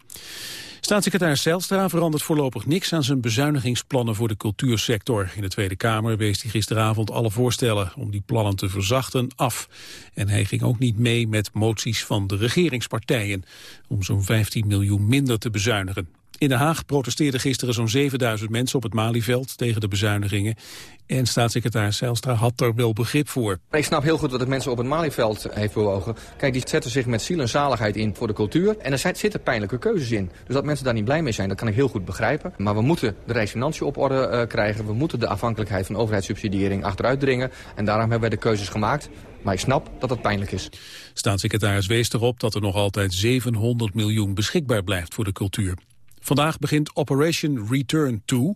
Staatssecretaris Zijlstra verandert voorlopig niks aan zijn bezuinigingsplannen voor de cultuursector. In de Tweede Kamer wees hij gisteravond alle voorstellen om die plannen te verzachten af. En hij ging ook niet mee met moties van de regeringspartijen om zo'n 15 miljoen minder te bezuinigen. In Den Haag protesteerden gisteren zo'n 7000 mensen op het Malieveld tegen de bezuinigingen. En staatssecretaris Zijlstra had er wel begrip voor. Ik snap heel goed wat de mensen op het Malieveld heeft bewogen. Kijk, die zetten zich met ziel en zaligheid in voor de cultuur. En er zitten pijnlijke keuzes in. Dus dat mensen daar niet blij mee zijn, dat kan ik heel goed begrijpen. Maar we moeten de Rijksfinanciën op orde uh, krijgen. We moeten de afhankelijkheid van overheidssubsidiëring achteruit dringen. En daarom hebben wij de keuzes gemaakt. Maar ik snap dat het pijnlijk is. Staatssecretaris wees erop dat er nog altijd 700 miljoen beschikbaar blijft voor de cultuur. Vandaag begint Operation Return To.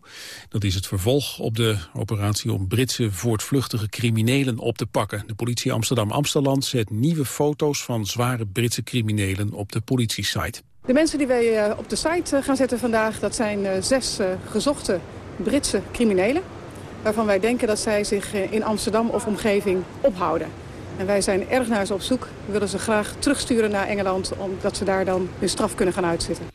Dat is het vervolg op de operatie om Britse voortvluchtige criminelen op te pakken. De politie Amsterdam-Amsterland zet nieuwe foto's van zware Britse criminelen op de politiesite. De mensen die wij op de site gaan zetten vandaag, dat zijn zes gezochte Britse criminelen. Waarvan wij denken dat zij zich in Amsterdam of omgeving ophouden. En wij zijn erg naar ze op zoek. We willen ze graag terugsturen naar Engeland, omdat ze daar dan hun straf kunnen gaan uitzitten.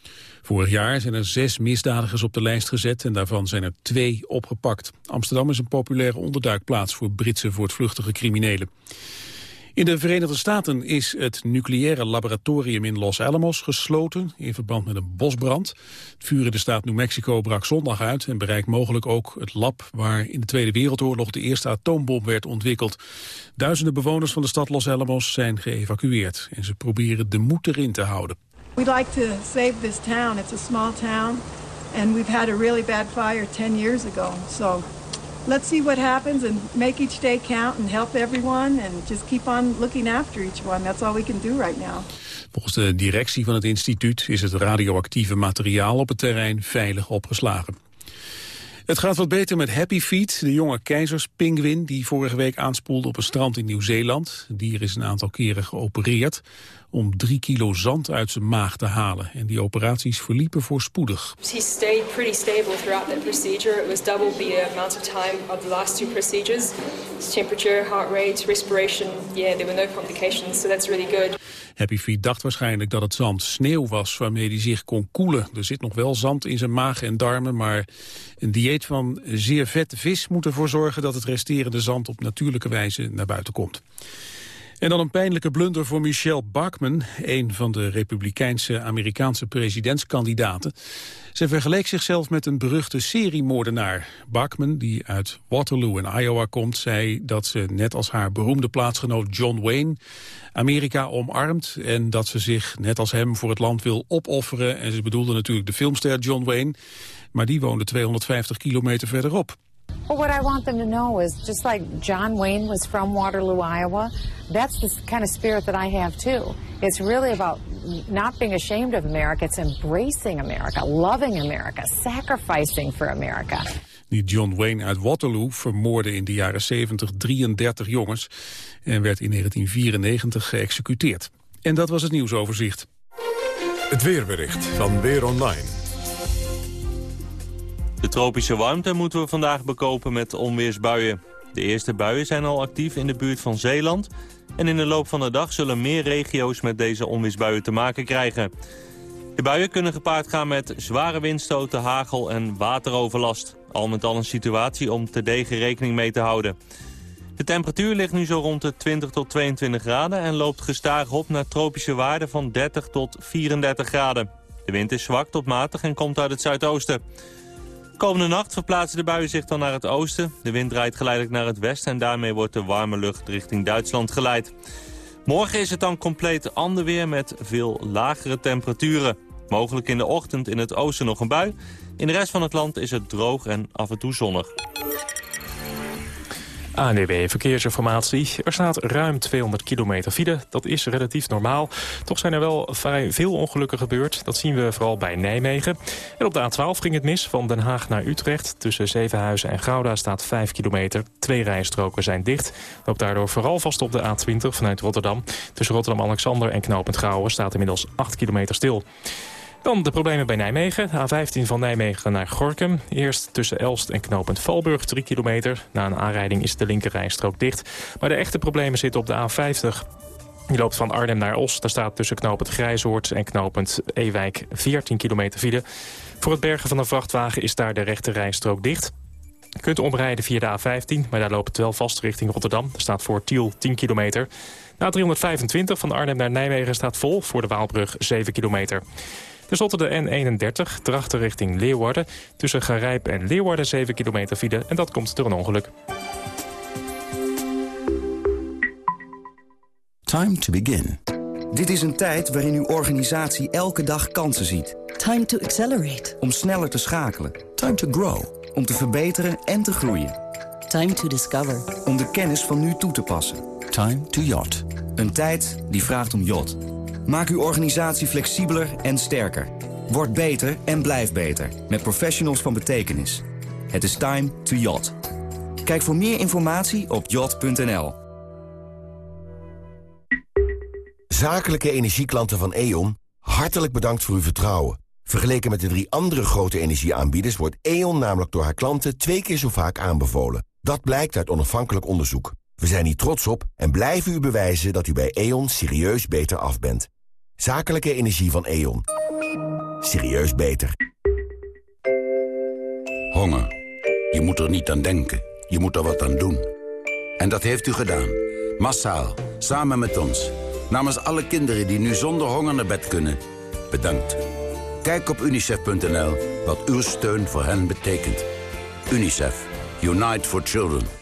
Vorig jaar zijn er zes misdadigers op de lijst gezet en daarvan zijn er twee opgepakt. Amsterdam is een populaire onderduikplaats voor Britse voortvluchtige criminelen. In de Verenigde Staten is het nucleaire laboratorium in Los Alamos gesloten in verband met een bosbrand. Het vuur in de staat New Mexico brak zondag uit en bereikt mogelijk ook het lab waar in de Tweede Wereldoorlog de eerste atoombom werd ontwikkeld. Duizenden bewoners van de stad Los Alamos zijn geëvacueerd en ze proberen de moed erin te houden. We'd like to save this town. It's a small town and we've had a really bad fire 10 years ago. So let's see what happens and make each day count and help everyone and just keep on looking after each one. That's all we can do right now. Volgens de directie van het instituut is het radioactieve materiaal op het terrein veilig opgeslagen. Het gaat wat beter met Happy Feet, de jonge keizerspinguïn die vorige week aanspoelde op een strand in Nieuw-Zeeland. Het dier is een aantal keren geopereerd om drie kilo zand uit zijn maag te halen. En die operaties verliepen voorspoedig. He stayed pretty stable throughout that procedure. It was double the amount of time of the last two procedures. Temperature, heart rate, respiration, yeah, there were no complications, so that's really good. Happy Feet dacht waarschijnlijk dat het zand sneeuw was waarmee hij zich kon koelen. Er zit nog wel zand in zijn maag en darmen, maar een dieet van zeer vette vis moet ervoor zorgen dat het resterende zand op natuurlijke wijze naar buiten komt. En dan een pijnlijke blunder voor Michelle Bachmann, een van de republikeinse Amerikaanse presidentskandidaten. Ze vergeleek zichzelf met een beruchte seriemoordenaar. Bachmann, die uit Waterloo in Iowa komt, zei dat ze net als haar beroemde plaatsgenoot John Wayne Amerika omarmt en dat ze zich net als hem voor het land wil opofferen. En ze bedoelde natuurlijk de filmster John Wayne, maar die woonde 250 kilometer verderop. But what I want them to know is just like John Wayne was from Waterloo, Iowa, that's the kind of spirit that I have too. It's really about not being ashamed of America, it's embracing America, loving America, sacrificing for America. Die John Wayne uit Waterloo vermoordde in de jaren 70 33 jongens en werd in 1994 geëxecuteerd. En dat was het nieuwsoverzicht. Het weerbericht van Weer Online. De tropische warmte moeten we vandaag bekopen met onweersbuien. De eerste buien zijn al actief in de buurt van Zeeland... en in de loop van de dag zullen meer regio's met deze onweersbuien te maken krijgen. De buien kunnen gepaard gaan met zware windstoten, hagel en wateroverlast. Al met al een situatie om degen rekening mee te houden. De temperatuur ligt nu zo rond de 20 tot 22 graden... en loopt gestaag op naar tropische waarden van 30 tot 34 graden. De wind is zwak tot matig en komt uit het zuidoosten. Komende nacht verplaatsen de buien zich dan naar het oosten. De wind draait geleidelijk naar het westen en daarmee wordt de warme lucht richting Duitsland geleid. Morgen is het dan compleet ander weer met veel lagere temperaturen. Mogelijk in de ochtend in het oosten nog een bui. In de rest van het land is het droog en af en toe zonnig. ANWB Verkeersinformatie. Er staat ruim 200 kilometer file. Dat is relatief normaal. Toch zijn er wel vrij veel ongelukken gebeurd. Dat zien we vooral bij Nijmegen. En op de A12 ging het mis van Den Haag naar Utrecht. Tussen Zevenhuizen en Gouda staat 5 kilometer. Twee rijstroken zijn dicht. Loopt daardoor vooral vast op de A20 vanuit Rotterdam. Tussen Rotterdam-Alexander en Knopend Gouwen staat inmiddels 8 kilometer stil. Dan de problemen bij Nijmegen. A15 van Nijmegen naar Gorkum. Eerst tussen Elst en knooppunt Valburg 3 kilometer. Na een aanrijding is de linkerrijstrook dicht. Maar de echte problemen zitten op de A50. Die loopt van Arnhem naar Os. Daar staat tussen knooppunt Grijzoord en knooppunt Ewijk 14 kilometer file. Voor het bergen van een vrachtwagen is daar de rechterrijstrook dicht. Je kunt omrijden via de A15, maar daar loopt het wel vast richting Rotterdam. Er staat voor Tiel 10 kilometer. Na 325 van Arnhem naar Nijmegen staat vol voor de Waalbrug 7 kilometer. Ten slotte de N31, drachten richting Leeuwarden. Tussen Garijp en Leeuwarden 7 kilometer file. En dat komt door een ongeluk. Time to begin. Dit is een tijd waarin uw organisatie elke dag kansen ziet. Time to accelerate. Om sneller te schakelen. Time to grow. Om te verbeteren en te groeien. Time to discover. Om de kennis van nu toe te passen. Time to yacht. Een tijd die vraagt om yacht. Maak uw organisatie flexibeler en sterker. Word beter en blijf beter. Met professionals van betekenis. Het is time to yacht. Kijk voor meer informatie op yacht.nl. Zakelijke energieklanten van E.ON, hartelijk bedankt voor uw vertrouwen. Vergeleken met de drie andere grote energieaanbieders... wordt E.ON namelijk door haar klanten twee keer zo vaak aanbevolen. Dat blijkt uit onafhankelijk onderzoek. We zijn hier trots op en blijven u bewijzen dat u bij E.ON serieus beter af bent. Zakelijke energie van E.ON. Serieus beter. Honger. Je moet er niet aan denken. Je moet er wat aan doen. En dat heeft u gedaan. Massaal. Samen met ons. Namens alle kinderen die nu zonder honger naar bed kunnen. Bedankt. Kijk op unicef.nl wat uw steun voor hen betekent. UNICEF. Unite for Children.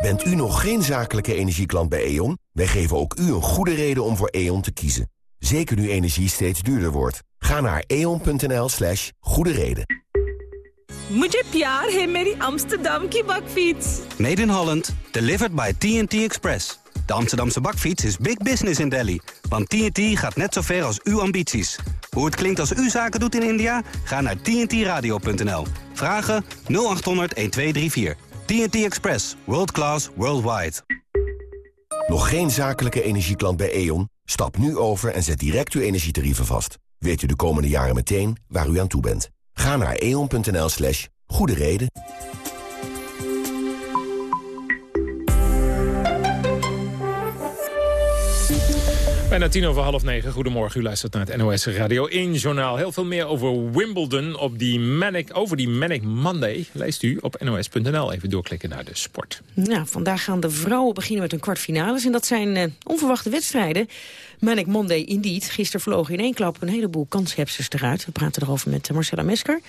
Bent u nog geen zakelijke energieklant bij E.ON? Wij geven ook u een goede reden om voor E.ON te kiezen. Zeker nu energie steeds duurder wordt. Ga naar eon.nl slash goede reden. Mujhe pyar hai meri Amsterdam bakfiets. Made in Holland, delivered by TNT Express. De Amsterdamse bakfiets is big business in Delhi. Want TNT gaat net zo ver als uw ambities. Hoe het klinkt als u zaken doet in India? Ga naar tntradio.nl. Vragen 0800 1234. TNT Express. World class, worldwide. Nog geen zakelijke energieklant bij E.ON? Stap nu over en zet direct uw energietarieven vast. Weet u de komende jaren meteen waar u aan toe bent. Ga naar eon.nl slash goede reden. Bijna tien over half negen. Goedemorgen, u luistert naar het NOS Radio 1 journaal. Heel veel meer over Wimbledon op die Manic, over die Manic Monday. Leest u op nos.nl. Even doorklikken naar de sport. Nou, vandaag gaan de vrouwen beginnen met hun kwartfinales. En dat zijn uh, onverwachte wedstrijden. Manic Monday indeed. Gisteren vlogen in één klap een heleboel kanshebsters eruit. We praten erover met Marcella Mesker.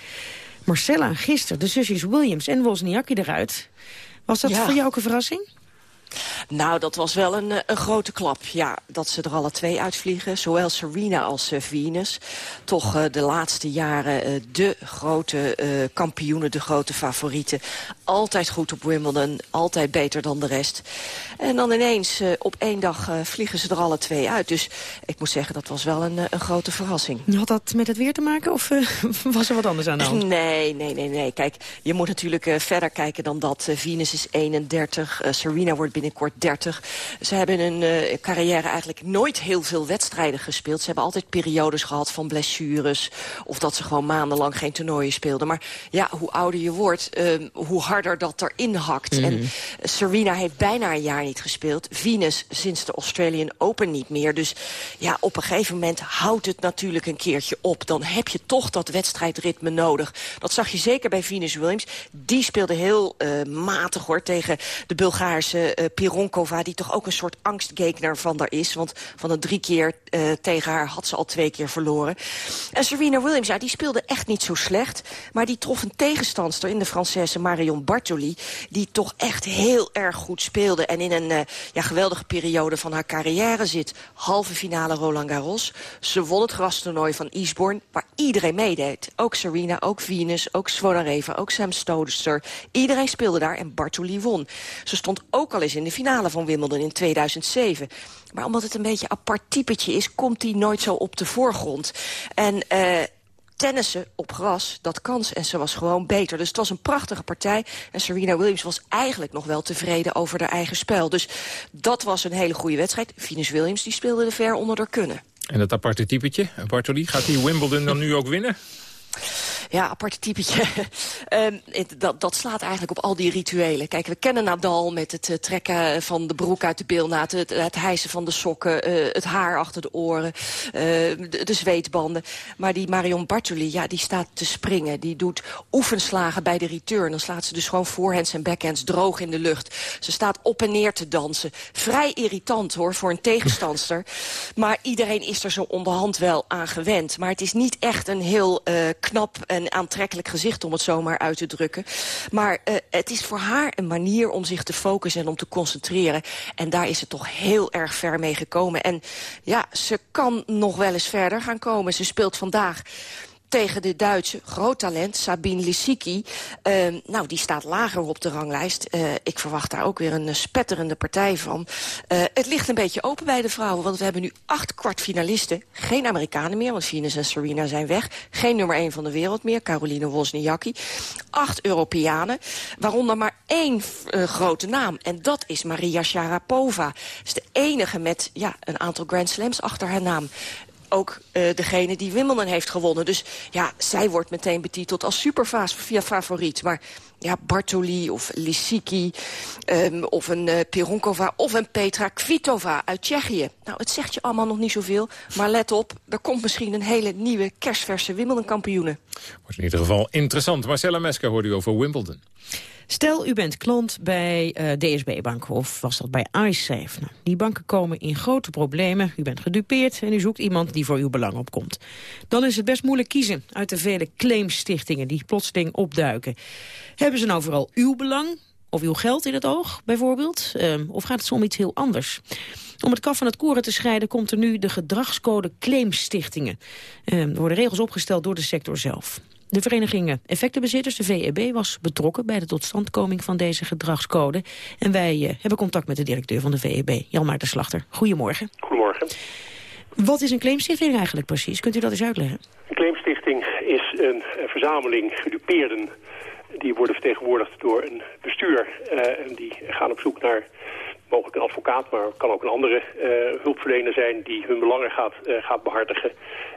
Marcella, gisteren de zusjes Williams en Wozniacki eruit. Was dat Ja. voor jou ook een verrassing? Nou, dat was wel een, eh, een grote klap. Ja, dat ze er alle twee uitvliegen. Zowel Serena als uh, Venus. Toch uh, de laatste jaren uh, de grote kampioenen, de grote favorieten. Altijd goed op Wimbledon, altijd beter dan de rest. En dan ineens op één dag vliegen ze er alle twee uit. Dus ik moet zeggen, dat was wel een, een grote verrassing. Had dat met het weer te maken of was er wat anders aan de hand? Nee, nee, nee. nee. Kijk, je moet natuurlijk verder kijken dan dat. Venus is 31, Serena wordt binnenkort 30. Ze hebben een uh, carrière eigenlijk nooit heel veel wedstrijden gespeeld. Ze hebben altijd periodes gehad van blessures... of dat ze gewoon maandenlang geen toernooien speelden. Maar ja, hoe ouder je wordt, uh, hoe harder dat erin hakt. Mm. En Serena heeft bijna een jaar niet gespeeld. Venus sinds de Australian Open niet meer. Dus ja, op een gegeven moment houdt het natuurlijk een keertje op. Dan heb je toch dat wedstrijdritme nodig. Dat zag je zeker bij Venus Williams. Die speelde heel uh, matig hoor tegen de Bulgaarse uh, Pironkova... die toch ook een soort angstgekner van daar is. Want van de drie keer uh, tegen haar had ze al twee keer verloren. En Serena Williams, ja, die speelde echt niet zo slecht. Maar die trof een tegenstandster in de Française Marion Bartoli... die toch echt heel erg goed speelde. En in een uh, ja, geweldige periode van haar carrière zit. Halve finale Roland Garros. Ze won het grastoernooi van Eastbourne, waar iedereen meedeed. Ook Serena, ook Venus, ook Svonareva, ook Sam Stosur. Iedereen speelde daar en Bartoli won. Ze stond ook al eens in de finale van Wimbledon in 2007. Maar omdat het een beetje een apart typetje is... komt hij nooit zo op de voorgrond. En... Uh, tennissen op gras, dat kan ze. En ze was gewoon beter. Dus het was een prachtige partij. En Serena Williams was eigenlijk nog wel tevreden over haar eigen spel. Dus dat was een hele goede wedstrijd. Venus Williams die speelde er ver onder haar kunnen. En dat aparte typetje, Bartoli, gaat hij Wimbledon dan nu ook winnen? Ja, aparte typetje. um, dat, dat, slaat eigenlijk op al die rituelen. Kijk, we kennen Nadal met het uh, trekken van de broek uit de bilnaad... het, het hijsen van de sokken, uh, het haar achter de oren, uh, de, de, zweetbanden. Maar die Marion Bartoli, ja, die staat te springen. Die doet oefenslagen bij de return. Dan slaat ze dus gewoon voorhands en backhands droog in de lucht. Ze staat op en neer te dansen. Vrij irritant, hoor, voor een tegenstandster. maar iedereen is er zo onderhand wel aan gewend. Maar het is niet echt een heel knap en aantrekkelijk gezicht, om het zomaar uit te drukken. Maar uh, het is voor haar een manier om zich te focussen en om te concentreren. En daar is ze toch heel erg ver mee gekomen. En ja, ze kan nog wel eens verder gaan komen. Ze speelt vandaag tegen de Duitse groot talent Sabine Lisicki. Uh, nou, die staat lager op de ranglijst. Uh, ik verwacht daar ook weer een spetterende partij van. Uh, het ligt een beetje open bij de vrouwen, want we hebben nu acht kwartfinalisten. Geen Amerikanen meer, want Venus en Serena zijn weg. Geen nummer één van de wereld meer, Caroline Wozniacki. Acht Europeanen, waaronder maar één grote naam. En dat is Maria Sharapova. Dat is de enige met ja, een aantal Grand Slams achter haar naam ook uh, degene die Wimbledon heeft gewonnen. Dus ja, zij wordt meteen betiteld als superfavoriet. Maar ja, Bartoli of Lisicki um, of een uh, Pironkova of een Petra Kvitova uit Tsjechië. Nou, het zegt je allemaal nog niet zoveel. Maar let op, er komt misschien een hele nieuwe kerstverse Wimbledon-kampioene. Wordt in ieder geval interessant. Marcella Mesker hoorde u over Wimbledon. Stel, u bent klant bij uh, DSB Bank of was dat bij iSafe. Nou, die banken komen in grote problemen, u bent gedupeerd... en u zoekt iemand die voor uw belang opkomt. Dan is het best moeilijk kiezen uit de vele claimstichtingen... die plotseling opduiken. Hebben ze nou vooral uw belang of uw geld in het oog, bijvoorbeeld? Uh, of gaat het om iets heel anders? Om het kaf van het koren te scheiden komt er nu de gedragscode claimstichtingen. Uh, er worden regels opgesteld door de sector zelf. De vereniging Effectenbezitters, de VEB, was betrokken bij de totstandkoming van deze gedragscode. En wij uh, hebben contact met de directeur van de VEB, Jan Maarten Slachter. Goedemorgen. Goedemorgen. Wat is een claimstichting eigenlijk precies? Kunt u dat eens uitleggen? Een claimstichting is een, een verzameling gedupeerden. Die worden vertegenwoordigd door een bestuur. Uh, en die gaan op zoek naar mogelijk een advocaat, maar kan ook een andere uh, hulpverlener zijn die hun belangen gaat, uh, gaat behartigen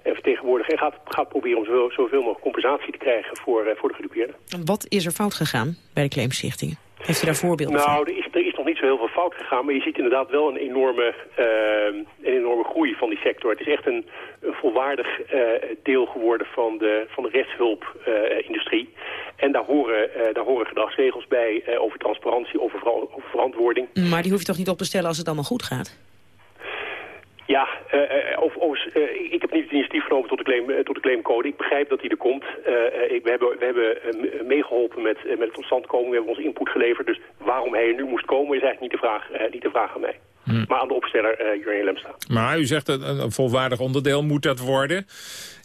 en vertegenwoordigen. En gaat, gaat proberen om zoveel, mogelijk compensatie te krijgen voor, uh, voor de gedupeerden. Wat is er fout gegaan bij de claimstichtingen? Heeft u daar voorbeelden nou, van? Nou, er is, er is nog niet zo heel veel fout gegaan, maar je ziet inderdaad wel een enorme, een enorme groei van die sector. Het is echt een, een volwaardig deel geworden van de, van de rechtshulpindustrie. En daar horen, daar horen gedragsregels bij over transparantie, over, over, verantwoording. Maar die hoef je toch niet op te stellen als het allemaal goed gaat? Ja, uh, of, of, uh, ik heb niet het initiatief genomen tot de, claim, uh, tot de claimcode. Ik begrijp dat die er komt. Ik, we hebben, we hebben meegeholpen met, met het tot stand komen. We hebben ons input geleverd. Dus waarom hij er nu moest komen is eigenlijk niet de vraag, niet de vraag aan mij. Hmm. Maar aan de opsteller uh, Jurgen Lemstra. Maar u zegt dat een volwaardig onderdeel moet dat worden.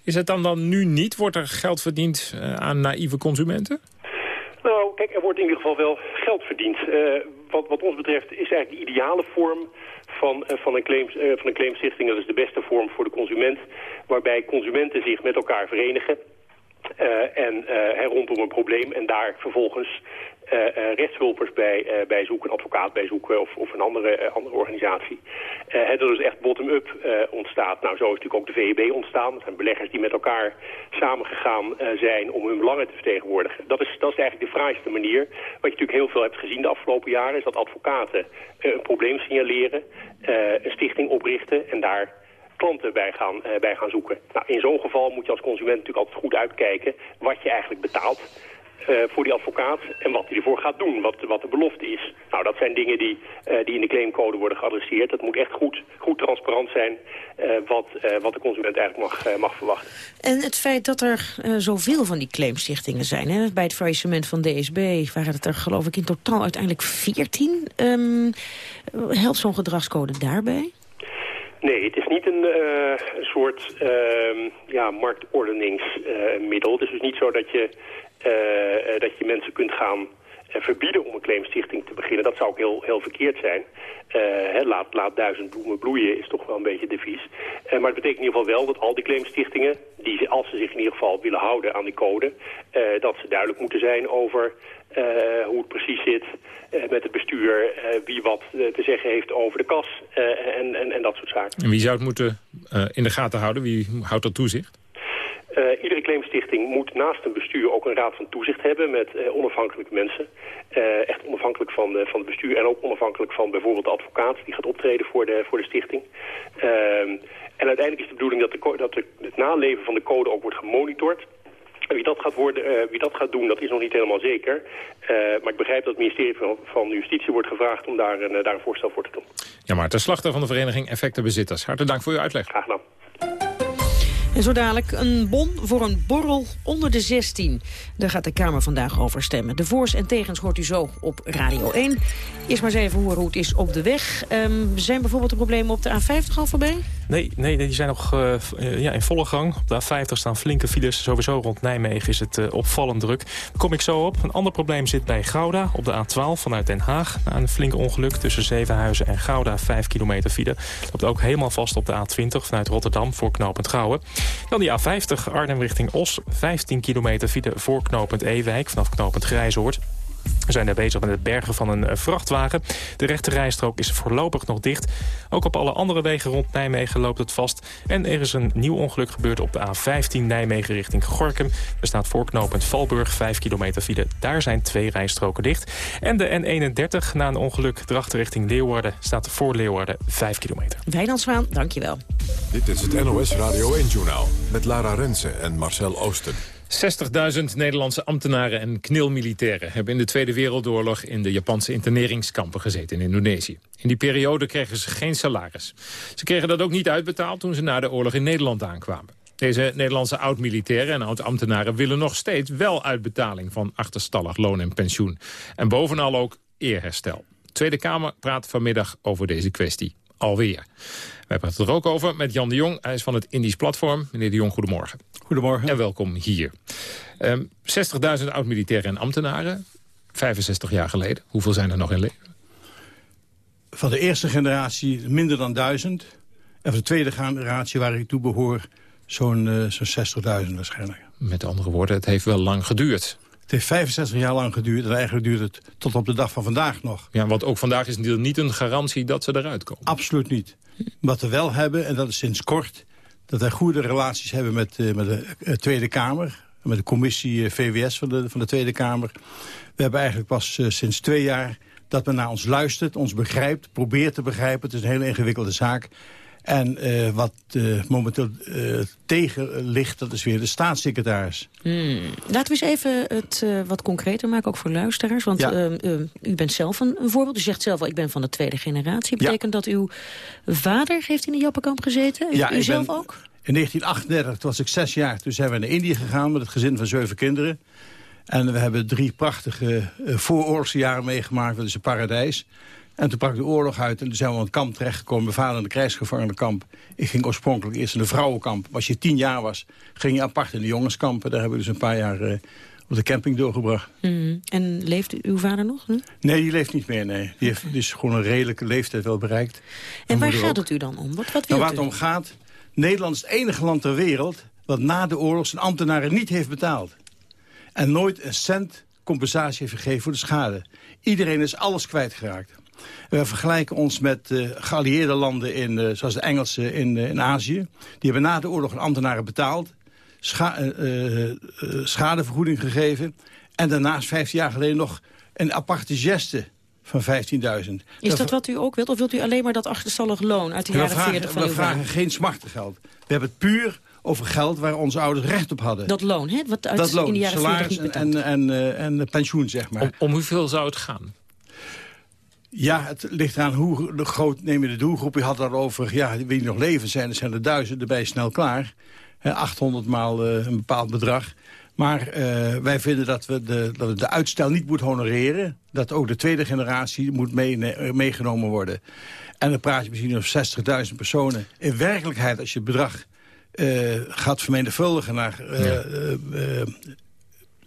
Is het dan, dan nu niet? Wordt er geld verdiend aan naïeve consumenten? Nou, kijk, er wordt in ieder geval wel geld verdiend. wat, wat ons betreft is eigenlijk de ideale vorm van, uh, van, een claims, uh, van een claimstichting. Dat is de beste vorm voor de consument, waarbij consumenten zich met elkaar verenigen. Uh, en rondom een probleem en daar vervolgens rechtshulpers bij, uh, bij zoeken, een advocaat bij zoeken of, of een andere, andere organisatie. dat dus echt bottom-up ontstaat. Nou, zo is natuurlijk ook de VEB ontstaan. Dat zijn beleggers die met elkaar samengegaan zijn om hun belangen te vertegenwoordigen. Dat is, dat is eigenlijk de fraaiste manier. Wat je natuurlijk heel veel hebt gezien de afgelopen jaren is dat advocaten een probleem signaleren, een stichting oprichten en daar klanten bij gaan, bij gaan zoeken. Nou, in zo'n geval moet je als consument natuurlijk altijd goed uitkijken wat je eigenlijk betaalt. Uh, voor die advocaat en wat hij ervoor gaat doen, wat, wat de belofte is. Nou, dat zijn dingen die, uh, die in de claimcode worden geadresseerd. Dat moet echt goed, goed transparant zijn uh, wat, wat de consument eigenlijk mag, mag verwachten. En het feit dat er zoveel van die claimstichtingen zijn... Hè, bij het faillissement van DSB waren het er geloof ik in totaal uiteindelijk 14. Um, helpt zo'n gedragscode daarbij? Nee, het is niet een, uh, soort uh, ja, marktordeningsmiddel. Uh, het is dus niet zo dat je, dat je mensen kunt gaan verbieden om een claimstichting te beginnen. Dat zou ook heel, heel verkeerd zijn. Laat, laat duizend bloemen bloeien is toch wel een beetje devies. maar het betekent in ieder geval wel dat al die claimstichtingen... Die, als ze zich in ieder geval willen houden aan die code... dat ze duidelijk moeten zijn over uh, hoe het precies zit uh, met het bestuur, uh, wie wat te zeggen heeft over de kas en, en, en, dat soort zaken. En wie zou het moeten in de gaten houden? Wie houdt dat toezicht? Iedere claimstichting moet naast een bestuur ook een raad van toezicht hebben met onafhankelijke mensen. echt onafhankelijk van, van het bestuur en ook onafhankelijk van bijvoorbeeld de advocaat die gaat optreden voor de, voor de stichting. Ehm, en uiteindelijk is de bedoeling dat, de, dat de, het naleven van de code ook wordt gemonitord. Wie dat, gaat worden, wie dat gaat doen, dat is nog niet helemaal zeker. Maar ik begrijp dat het ministerie van, van Justitie wordt gevraagd om daar een, daar een voorstel voor te doen. Ja, maar ter slachter van de vereniging Effectenbezitters. Hartelijk dank voor uw uitleg. Graag gedaan. En zo dadelijk een bon voor een borrel onder de 16. Daar gaat de Kamer vandaag over stemmen. De voors en tegens hoort u zo op Radio 1. Eerst maar eens even horen hoe het is op de weg. Um, zijn bijvoorbeeld de problemen op de A50 al voorbij? Nee, nee die zijn nog uh, ja, in volle gang. Op de A50 staan flinke files. Sowieso rond Nijmegen is het uh, opvallend druk. Kom ik zo op. Een ander probleem zit bij Gouda op de A12 vanuit Den Haag. Na een flink ongeluk tussen Zevenhuizen en Gouda, 5 kilometer file. Loopt ook helemaal vast op de A20 vanuit Rotterdam voor knooppunt Gouwen. Dan die A50 Arnhem richting Os. 15 kilometer file voor knooppunt Ewijk vanaf knooppunt Grijzoord. We zijn daar bezig met het bergen van een eh, vrachtwagen. De rechte rijstrook is voorlopig nog dicht. Ook op alle andere wegen rond Nijmegen loopt het vast. En er is een nieuw ongeluk gebeurd op de A15 Nijmegen richting Gorkum. Er staat voorknopend Valburg 5 kilometer file. Daar zijn twee rijstroken dicht. En de N31 na een ongeluk drachten richting Leeuwarden... staat voor Leeuwarden 5 kilometer. Wijnand Zwaan, dankjewel. Dit is het NOS Radio 1-journaal met Lara Rensen en Marcel Oosten. 60.000 Nederlandse ambtenaren en knilmilitairen... hebben in de Tweede Wereldoorlog in de Japanse interneringskampen gezeten in Indonesië. In die periode kregen ze geen salaris. Ze kregen dat ook niet uitbetaald toen ze na de oorlog in Nederland aankwamen. Deze Nederlandse oud-militairen en oud-ambtenaren willen nog steeds wel uitbetaling van achterstallig loon en pensioen. En bovenal ook eerherstel. De Tweede Kamer praat vanmiddag over deze kwestie. Alweer. Wij praten er ook over met Jan de Jong. Hij is van het Indisch Platform. Meneer de Jong, goedemorgen. Goedemorgen. En welkom hier. Um, ehm, 60.000 oud-militairen en ambtenaren. 65 jaar geleden. Hoeveel zijn er nog in leven? Van de eerste generatie minder dan 1000. En van de tweede generatie waar ik toe behoor... zo'n uh, zo 60.000 waarschijnlijk. Met andere woorden, het heeft wel lang geduurd. Het heeft 65 jaar lang geduurd en eigenlijk duurt het tot op de dag van vandaag nog. Ja, want ook vandaag is niet een garantie dat ze eruit komen. Absoluut niet. Wat we wel hebben, en dat is sinds kort... dat wij goede relaties hebben met, uh, met de uh, Tweede Kamer... met de commissie uh, VWS van de, van de Tweede Kamer. We hebben eigenlijk pas sinds twee jaar dat men naar ons luistert, ons begrijpt... probeert te begrijpen. Het is een hele ingewikkelde zaak. En uh, wat uh, momenteel uh, tegen ligt, dat is weer de staatssecretaris. Hmm. Laten we eens even het wat concreter maken, ook voor luisteraars. Want ja. u bent zelf een, een, voorbeeld. U zegt zelf al, ik ben van de tweede generatie. Betekent ja. dat uw vader heeft in de Jappenkamp gezeten? Ja, u zelf ben, ook? In 1938 toen was ik zes jaar. Toen zijn we naar Indië gegaan met het gezin van zeven kinderen. En we hebben drie prachtige jaren meegemaakt. Dat is een paradijs. En toen brak de oorlog uit en toen zijn we aan het kamp terechtgekomen. Mijn vader in de krijgsgevangenenkamp. Ik ging oorspronkelijk eerst in de vrouwenkamp. Als je tien jaar was, ging je apart in de jongenskampen. Daar hebben we dus een paar jaar uh, op de camping doorgebracht. Mm. En leeft uw vader nog? Nee, die leeft niet meer. Nee. Die heeft dus gewoon een redelijke leeftijd wel bereikt. En waar gaat het u dan om? Wat, wat nou, waar het om gaat, Nederland is het enige land ter wereld... wat na de oorlog zijn ambtenaren niet heeft betaald. En nooit een cent compensatie heeft gegeven voor de schade. Iedereen is alles kwijtgeraakt. We vergelijken ons met uh, geallieerde landen, in, uh, zoals de Engelsen in, uh, in Azië. Die hebben na de oorlog een ambtenaren betaald. Scha schadevergoeding gegeven. En daarnaast, 15 jaar geleden, nog een aparte geste van 15.000. Is dat wat u ook wilt? Of wilt u alleen maar dat achterstallig loon uit de jaren vragen, 40 van We vragen geen smartengeld. We hebben het puur over geld waar onze ouders recht op hadden. Dat loon, hè? Wat uit dat loon, in de jaren 40 salaris niet en, betaald. en, en, en, en pensioen, zeg maar. Om, om hoeveel zou het gaan? Ja, het ligt aan hoe groot neem je de doelgroep. Je had daarover, ja, wie nog leven zijn, er zijn er duizenden, erbij snel klaar. He, 800 maal uh, een bepaald bedrag. Maar uh, wij vinden dat we, de, dat we de uitstel niet moeten honoreren. Dat ook de tweede generatie moet mee, meegenomen worden. En dan praat je misschien over 60.000 personen. In werkelijkheid, als je het bedrag uh, gaat vermenigvuldigen naar ja.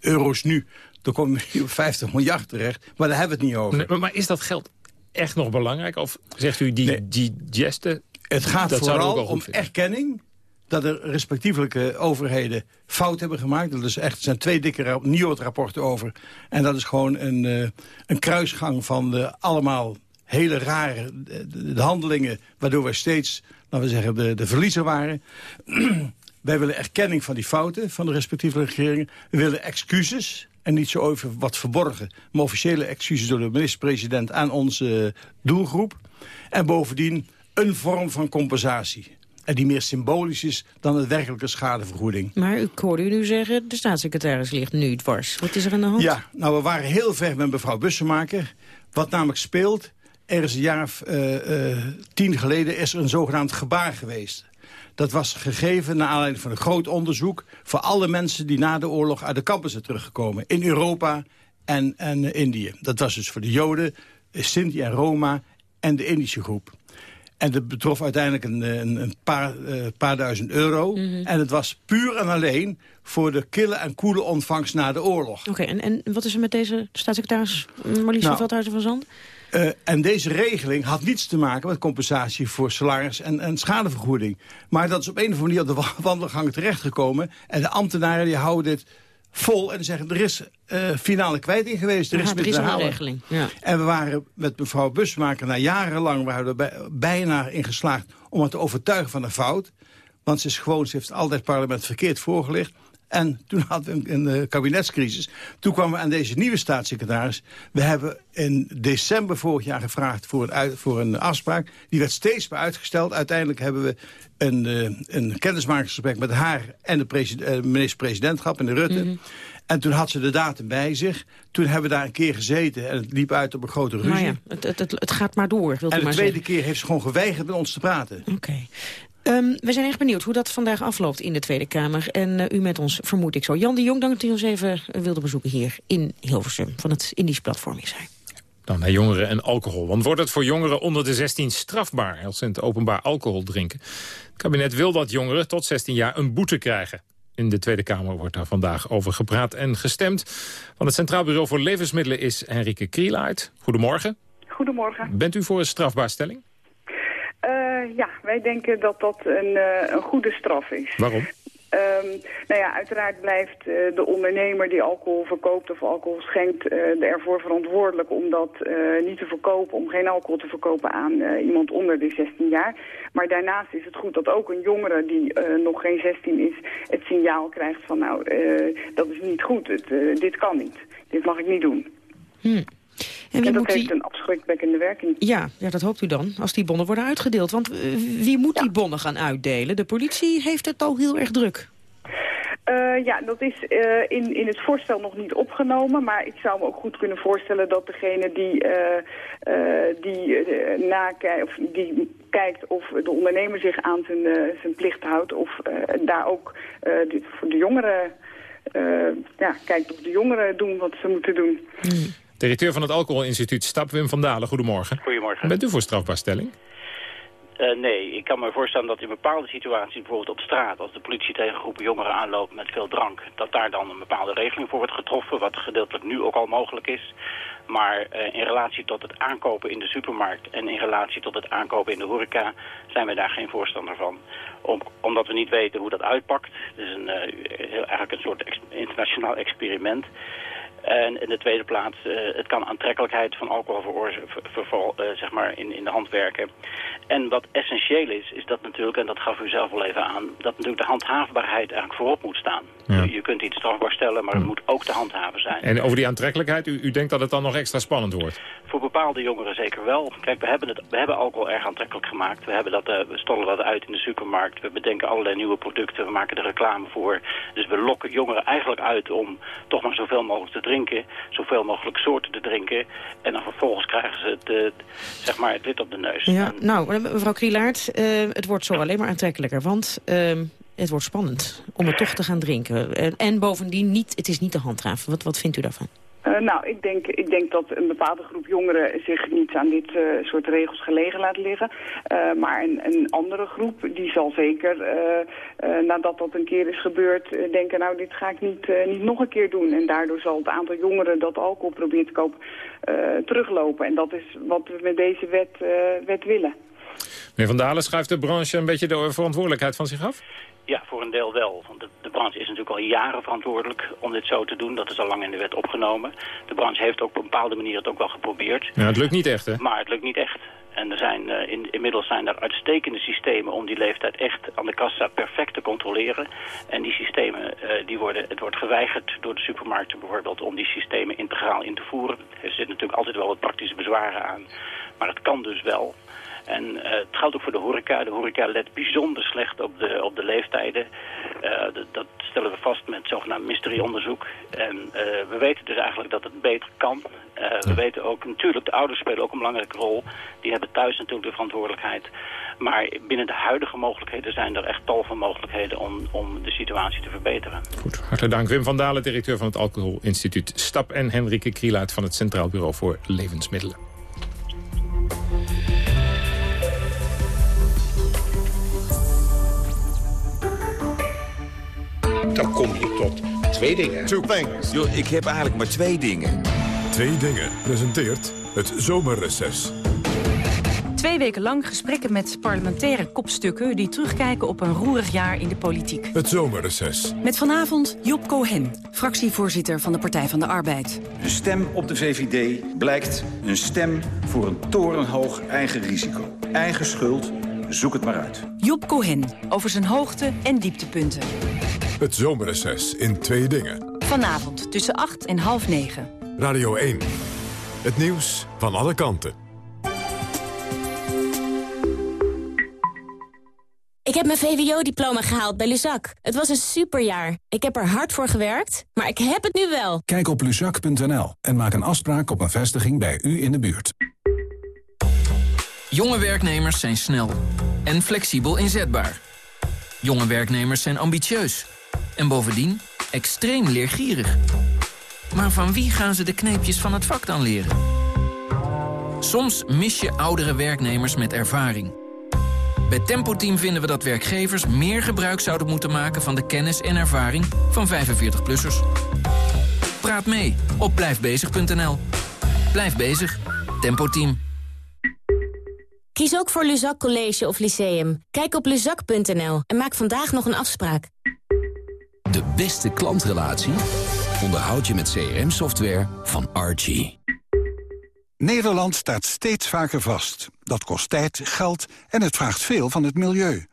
euro's nu... dan kom je op 50 miljard terecht. Maar daar hebben we het niet over. Nee, maar, maar is dat geld echt nog belangrijk? Of zegt u die, nee. die gesten... Het gaat dat vooral om vinden. erkenning dat er respectievelijke overheden fout hebben gemaakt. Dat is echt, er zijn twee dikke NIOT-rapporten over. En dat is gewoon een, uh, een kruisgang van de allemaal hele rare de, de handelingen... waardoor wij steeds, laten we zeggen, de, de verliezer waren. wij willen erkenning van die fouten van de respectieve regeringen. We willen excuses en niet zo over wat verborgen... maar officiële excuses door de minister-president aan onze doelgroep. En bovendien een vorm van compensatie. En die meer symbolisch is dan een werkelijke schadevergoeding. Maar ik hoorde u nu zeggen, de staatssecretaris ligt nu dwars. Wat is er aan de hand? Ja, nou we waren heel ver met mevrouw Bussemaker. Wat namelijk speelt, er is een jaar of uh, uh, tien geleden is er een zogenaamd gebaar geweest. Dat was gegeven naar aanleiding van een groot onderzoek... voor alle mensen die na de oorlog uit de kampen zijn teruggekomen. In Europa en, en Indië. Dat was dus voor de Joden, Sinti en Roma en de Indische groep. En dat betrof uiteindelijk een, een, een paar, uh, paar duizend euro. Mm -hmm. En het was puur en alleen voor de kille en koele ontvangst na de oorlog. Oké, okay, en, en wat is er met deze staatssecretaris Marlies nou, van Veldhuizen van Zand? Uh, en deze regeling had niets te maken met compensatie voor salaris en, en schadevergoeding. Maar dat is op een of andere manier op de wandelgang terechtgekomen. En de ambtenaren die houden dit vol en zeggen er is uh, finale kwijting geweest. Er ja, is, er is een regeling. Ja. En we waren met mevrouw Busmaker na jarenlang waren we bij, bijna in geslaagd om haar te overtuigen van de fout. Want ze is gewoon, ze heeft altijd het parlement verkeerd voorgelegd. En toen hadden we een, een kabinetscrisis. Toen kwamen we aan deze nieuwe staatssecretaris. We hebben in december vorig jaar gevraagd voor een, voor een afspraak. Die werd steeds maar uitgesteld. Uiteindelijk hebben we een, uh, een kennismakingsgesprek met haar en de uh, minister-president gehad, en de Rutte. Mm -hmm. En toen had ze de datum bij zich. Toen hebben we daar een keer gezeten en het liep uit op een grote ruzie. Nou ja, het, het, het, het gaat maar door, En de tweede zeggen. keer heeft ze gewoon geweigerd met ons te praten. Oké. Okay. Um, we zijn echt benieuwd hoe dat vandaag afloopt in de Tweede Kamer. En uh, u met ons, vermoed ik zo. Jan de Jong, dank dat u ons even wilde bezoeken hier in Hilversum. Van het Indisch Platform is hij. Dan naar jongeren en alcohol. Want wordt het voor jongeren onder de 16 strafbaar... als ze in het openbaar alcohol drinken? Het kabinet wil dat jongeren tot 16 jaar een boete krijgen. In de Tweede Kamer wordt daar vandaag over gepraat en gestemd. Van het Centraal Bureau voor Levensmiddelen is Henrike Krielaert. Goedemorgen. Goedemorgen. Bent u voor een strafbaarstelling? Uh, ja, wij denken dat dat een, uh, een goede straf is. Waarom? Um, nou ja, uiteraard blijft uh, de ondernemer die alcohol verkoopt of alcohol schenkt uh, ervoor verantwoordelijk om dat uh, niet te verkopen, om geen alcohol te verkopen aan iemand onder de 16 jaar. Maar daarnaast is het goed dat ook een jongere die nog geen 16 is het signaal krijgt van nou, dat is niet goed, het, dit kan niet, dit mag ik niet doen. Hmm. En, en dat heeft een afschrikwekkende werking. Ja, ja, dat hoopt u dan, als die bonnen worden uitgedeeld. Want uh, wie moet die bonnen gaan uitdelen? De politie heeft het al heel erg druk. Uh, ja, dat is uh, in, in het voorstel nog niet opgenomen. Maar ik zou me ook goed kunnen voorstellen dat degene die, uh, die, nakijkt, of die kijkt of de ondernemer zich aan zijn, zijn plicht houdt... of daar ook de, voor de jongeren... ja, kijkt of de jongeren doen wat ze moeten doen. Hmm. Directeur van het Alcoholinstituut, Stap Wim van Dalen. Goedemorgen. Goedemorgen. Bent u voor strafbaarstelling? Uh, nee, ik kan me voorstellen dat in bepaalde situaties, bijvoorbeeld op straat, als de politie tegen groepen jongeren aanloopt met veel drank, dat daar dan een bepaalde regeling voor wordt getroffen, wat gedeeltelijk nu ook al mogelijk is. Maar uh, in relatie tot het aankopen in de supermarkt en in relatie tot het aankopen in de horeca zijn we daar geen voorstander van. Om, omdat we niet weten hoe dat uitpakt. Het is een, uh, heel, eigenlijk een soort ex internationaal experiment. En in de tweede plaats, uh, het kan aantrekkelijkheid van alcohol veroorzaken, uh, zeg maar, in, in de hand werken. En wat essentieel is, is dat natuurlijk, en dat gaf u zelf al even aan, dat natuurlijk de handhaafbaarheid eigenlijk voorop moet staan. Ja. Je, je, kunt iets strafbaar stellen, maar het moet ook te handhaven zijn. En over die aantrekkelijkheid, u, u denkt dat het dan nog extra spannend wordt? Voor bepaalde jongeren zeker wel. Kijk, we hebben, het, we hebben alcohol erg aantrekkelijk gemaakt. We, hebben dat, uh, we stollen dat uit in de supermarkt. We bedenken allerlei nieuwe producten. We maken er reclame voor. Dus we lokken jongeren eigenlijk uit om toch maar zoveel mogelijk te drinken. Zoveel mogelijk soorten te drinken. En dan vervolgens krijgen ze het, uh, zeg maar het wit op de neus. Ja, en, nou, mevrouw Krielaert, uh, het wordt zo alleen maar aantrekkelijker. Want ehm, het wordt spannend om het toch te gaan drinken. En, en bovendien, niet, het is niet te handhaven. Wat, wat vindt u daarvan? Uh, nou, ik denk, ik denk dat een bepaalde groep jongeren zich niet aan dit uh, soort regels gelegen laat liggen. Uh, maar een, een, andere groep, die zal zeker, nadat dat een keer is gebeurd, denken, nou, dit ga ik niet, niet nog een keer doen. En daardoor zal het aantal jongeren dat alcohol probeert te kopen teruglopen. En dat is wat we met deze wet, wet willen. Meneer Van Dalen, schuift de branche een beetje de verantwoordelijkheid van zich af? Ja, voor een deel wel. Want de, de, branche is natuurlijk al jaren verantwoordelijk om dit zo te doen. Dat is al lang in de wet opgenomen. De branche heeft ook op een bepaalde manier het ook wel geprobeerd. Ja, het lukt niet echt, hè? Maar het lukt niet echt. En er zijn, uh, in, inmiddels zijn er uitstekende systemen om die leeftijd echt aan de kassa perfect te controleren. En die systemen, uh, die worden, het wordt geweigerd door de supermarkten bijvoorbeeld om die systemen integraal in te voeren. Er zit natuurlijk altijd wel wat praktische bezwaren aan. Maar het kan dus wel. En uh, het geldt ook voor de horeca. De horeca let bijzonder slecht op de, op de leeftijden. Uh, dat, stellen we vast met zogenaamd mysteryonderzoek. En uh, we weten dus eigenlijk dat het beter kan. we weten ook, natuurlijk, de ouders spelen ook een belangrijke rol. Die hebben thuis natuurlijk de verantwoordelijkheid. Maar binnen de huidige mogelijkheden zijn er echt tal van mogelijkheden om, om de situatie te verbeteren. Goed, hartelijk dank. Wim van Dalen, directeur van het Alcoholinstituut STAP... en Henrike Krielaert van het Centraal Bureau voor Levensmiddelen. Twee dingen. Two things. Yo, ik heb eigenlijk maar twee dingen. Twee dingen presenteert het zomerreces. Twee weken lang gesprekken met parlementaire kopstukken... die terugkijken op een roerig jaar in de politiek. Het zomerreces. Met vanavond Job Cohen, fractievoorzitter van de Partij van de Arbeid. Een stem op de VVD blijkt een stem voor een torenhoog eigen risico. Eigen schuld, zoek het maar uit. Job Cohen, over zijn hoogte- en dieptepunten. Het zomerreces in twee dingen. Vanavond tussen 8 en half 9. Radio 1. Het nieuws van alle kanten. Ik heb mijn VWO-diploma gehaald bij Luzak. Het was een superjaar. Ik heb er hard voor gewerkt, maar ik heb het nu wel. Kijk op luzak.nl en maak een afspraak op een vestiging bij u in de buurt. Jonge werknemers zijn snel en flexibel inzetbaar. Jonge werknemers zijn ambitieus en bovendien extreem leergierig. Maar van wie gaan ze de kneepjes van het vak dan leren? Soms mis je oudere werknemers met ervaring. Bij Tempo Team vinden we dat werkgevers meer gebruik zouden moeten maken... van de kennis en ervaring van 45-plussers. Praat mee op blijfbezig.nl. Blijf bezig. Tempo Team. Kies ook voor Luzak College of Lyceum. Kijk op luzak.nl en maak vandaag nog een afspraak. Beste klantrelatie onderhoud je met CRM-software van Archie. Nederland staat steeds vaker vast. Dat kost tijd, geld en het vraagt veel van het milieu.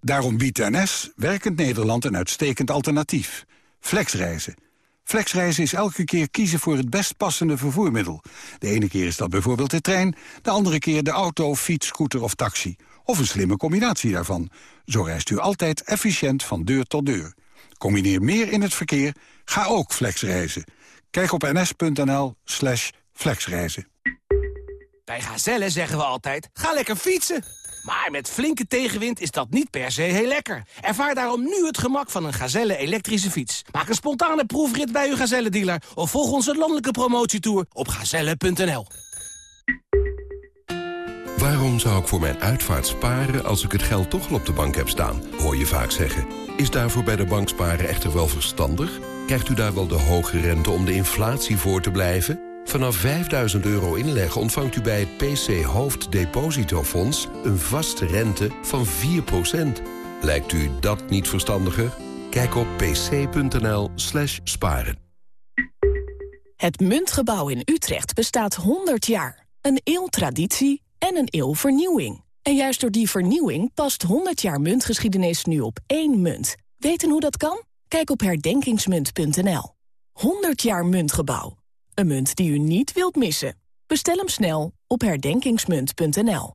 Daarom biedt NS Werkend Nederland een uitstekend alternatief. Flexreizen. Flexreizen is elke keer kiezen voor het best passende vervoermiddel. De ene keer is dat bijvoorbeeld de trein, de andere keer de auto, fiets, scooter of taxi. Of een slimme combinatie daarvan. Zo reist u altijd efficiënt van deur tot deur. Combineer meer in het verkeer, ga ook flexreizen. Kijk op ns.nl slash flexreizen. Bij Gazelle zeggen we altijd, ga lekker fietsen. Maar met flinke tegenwind is dat niet per se heel lekker. Ervaar daarom nu het gemak van een Gazelle elektrische fiets. Maak een spontane proefrit bij uw Gazelle-dealer... of volg onze landelijke promotietour op gazelle.nl. Waarom zou ik voor mijn uitvaart sparen als ik het geld toch al op de bank heb staan? Hoor je vaak zeggen. Is daarvoor bij de bank sparen echter wel verstandig? Krijgt u daar wel de hoge rente om de inflatie voor te blijven? Vanaf 5000 euro inleggen ontvangt u bij het PC Hoofddepositofonds... een vaste rente van 4%. Lijkt u dat niet verstandiger? Kijk op pc.nl slash sparen. Het Muntgebouw in Utrecht bestaat 100 jaar. Een eeuw traditie en een eeuw vernieuwing. En juist door die vernieuwing past 100 jaar muntgeschiedenis nu op één munt. Weten hoe dat kan? Kijk op herdenkingsmunt.nl. 100 jaar Muntgebouw. Een munt die u niet wilt missen. Bestel hem snel op herdenkingsmunt.nl.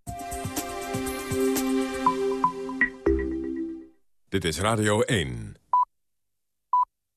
Dit is Radio 1.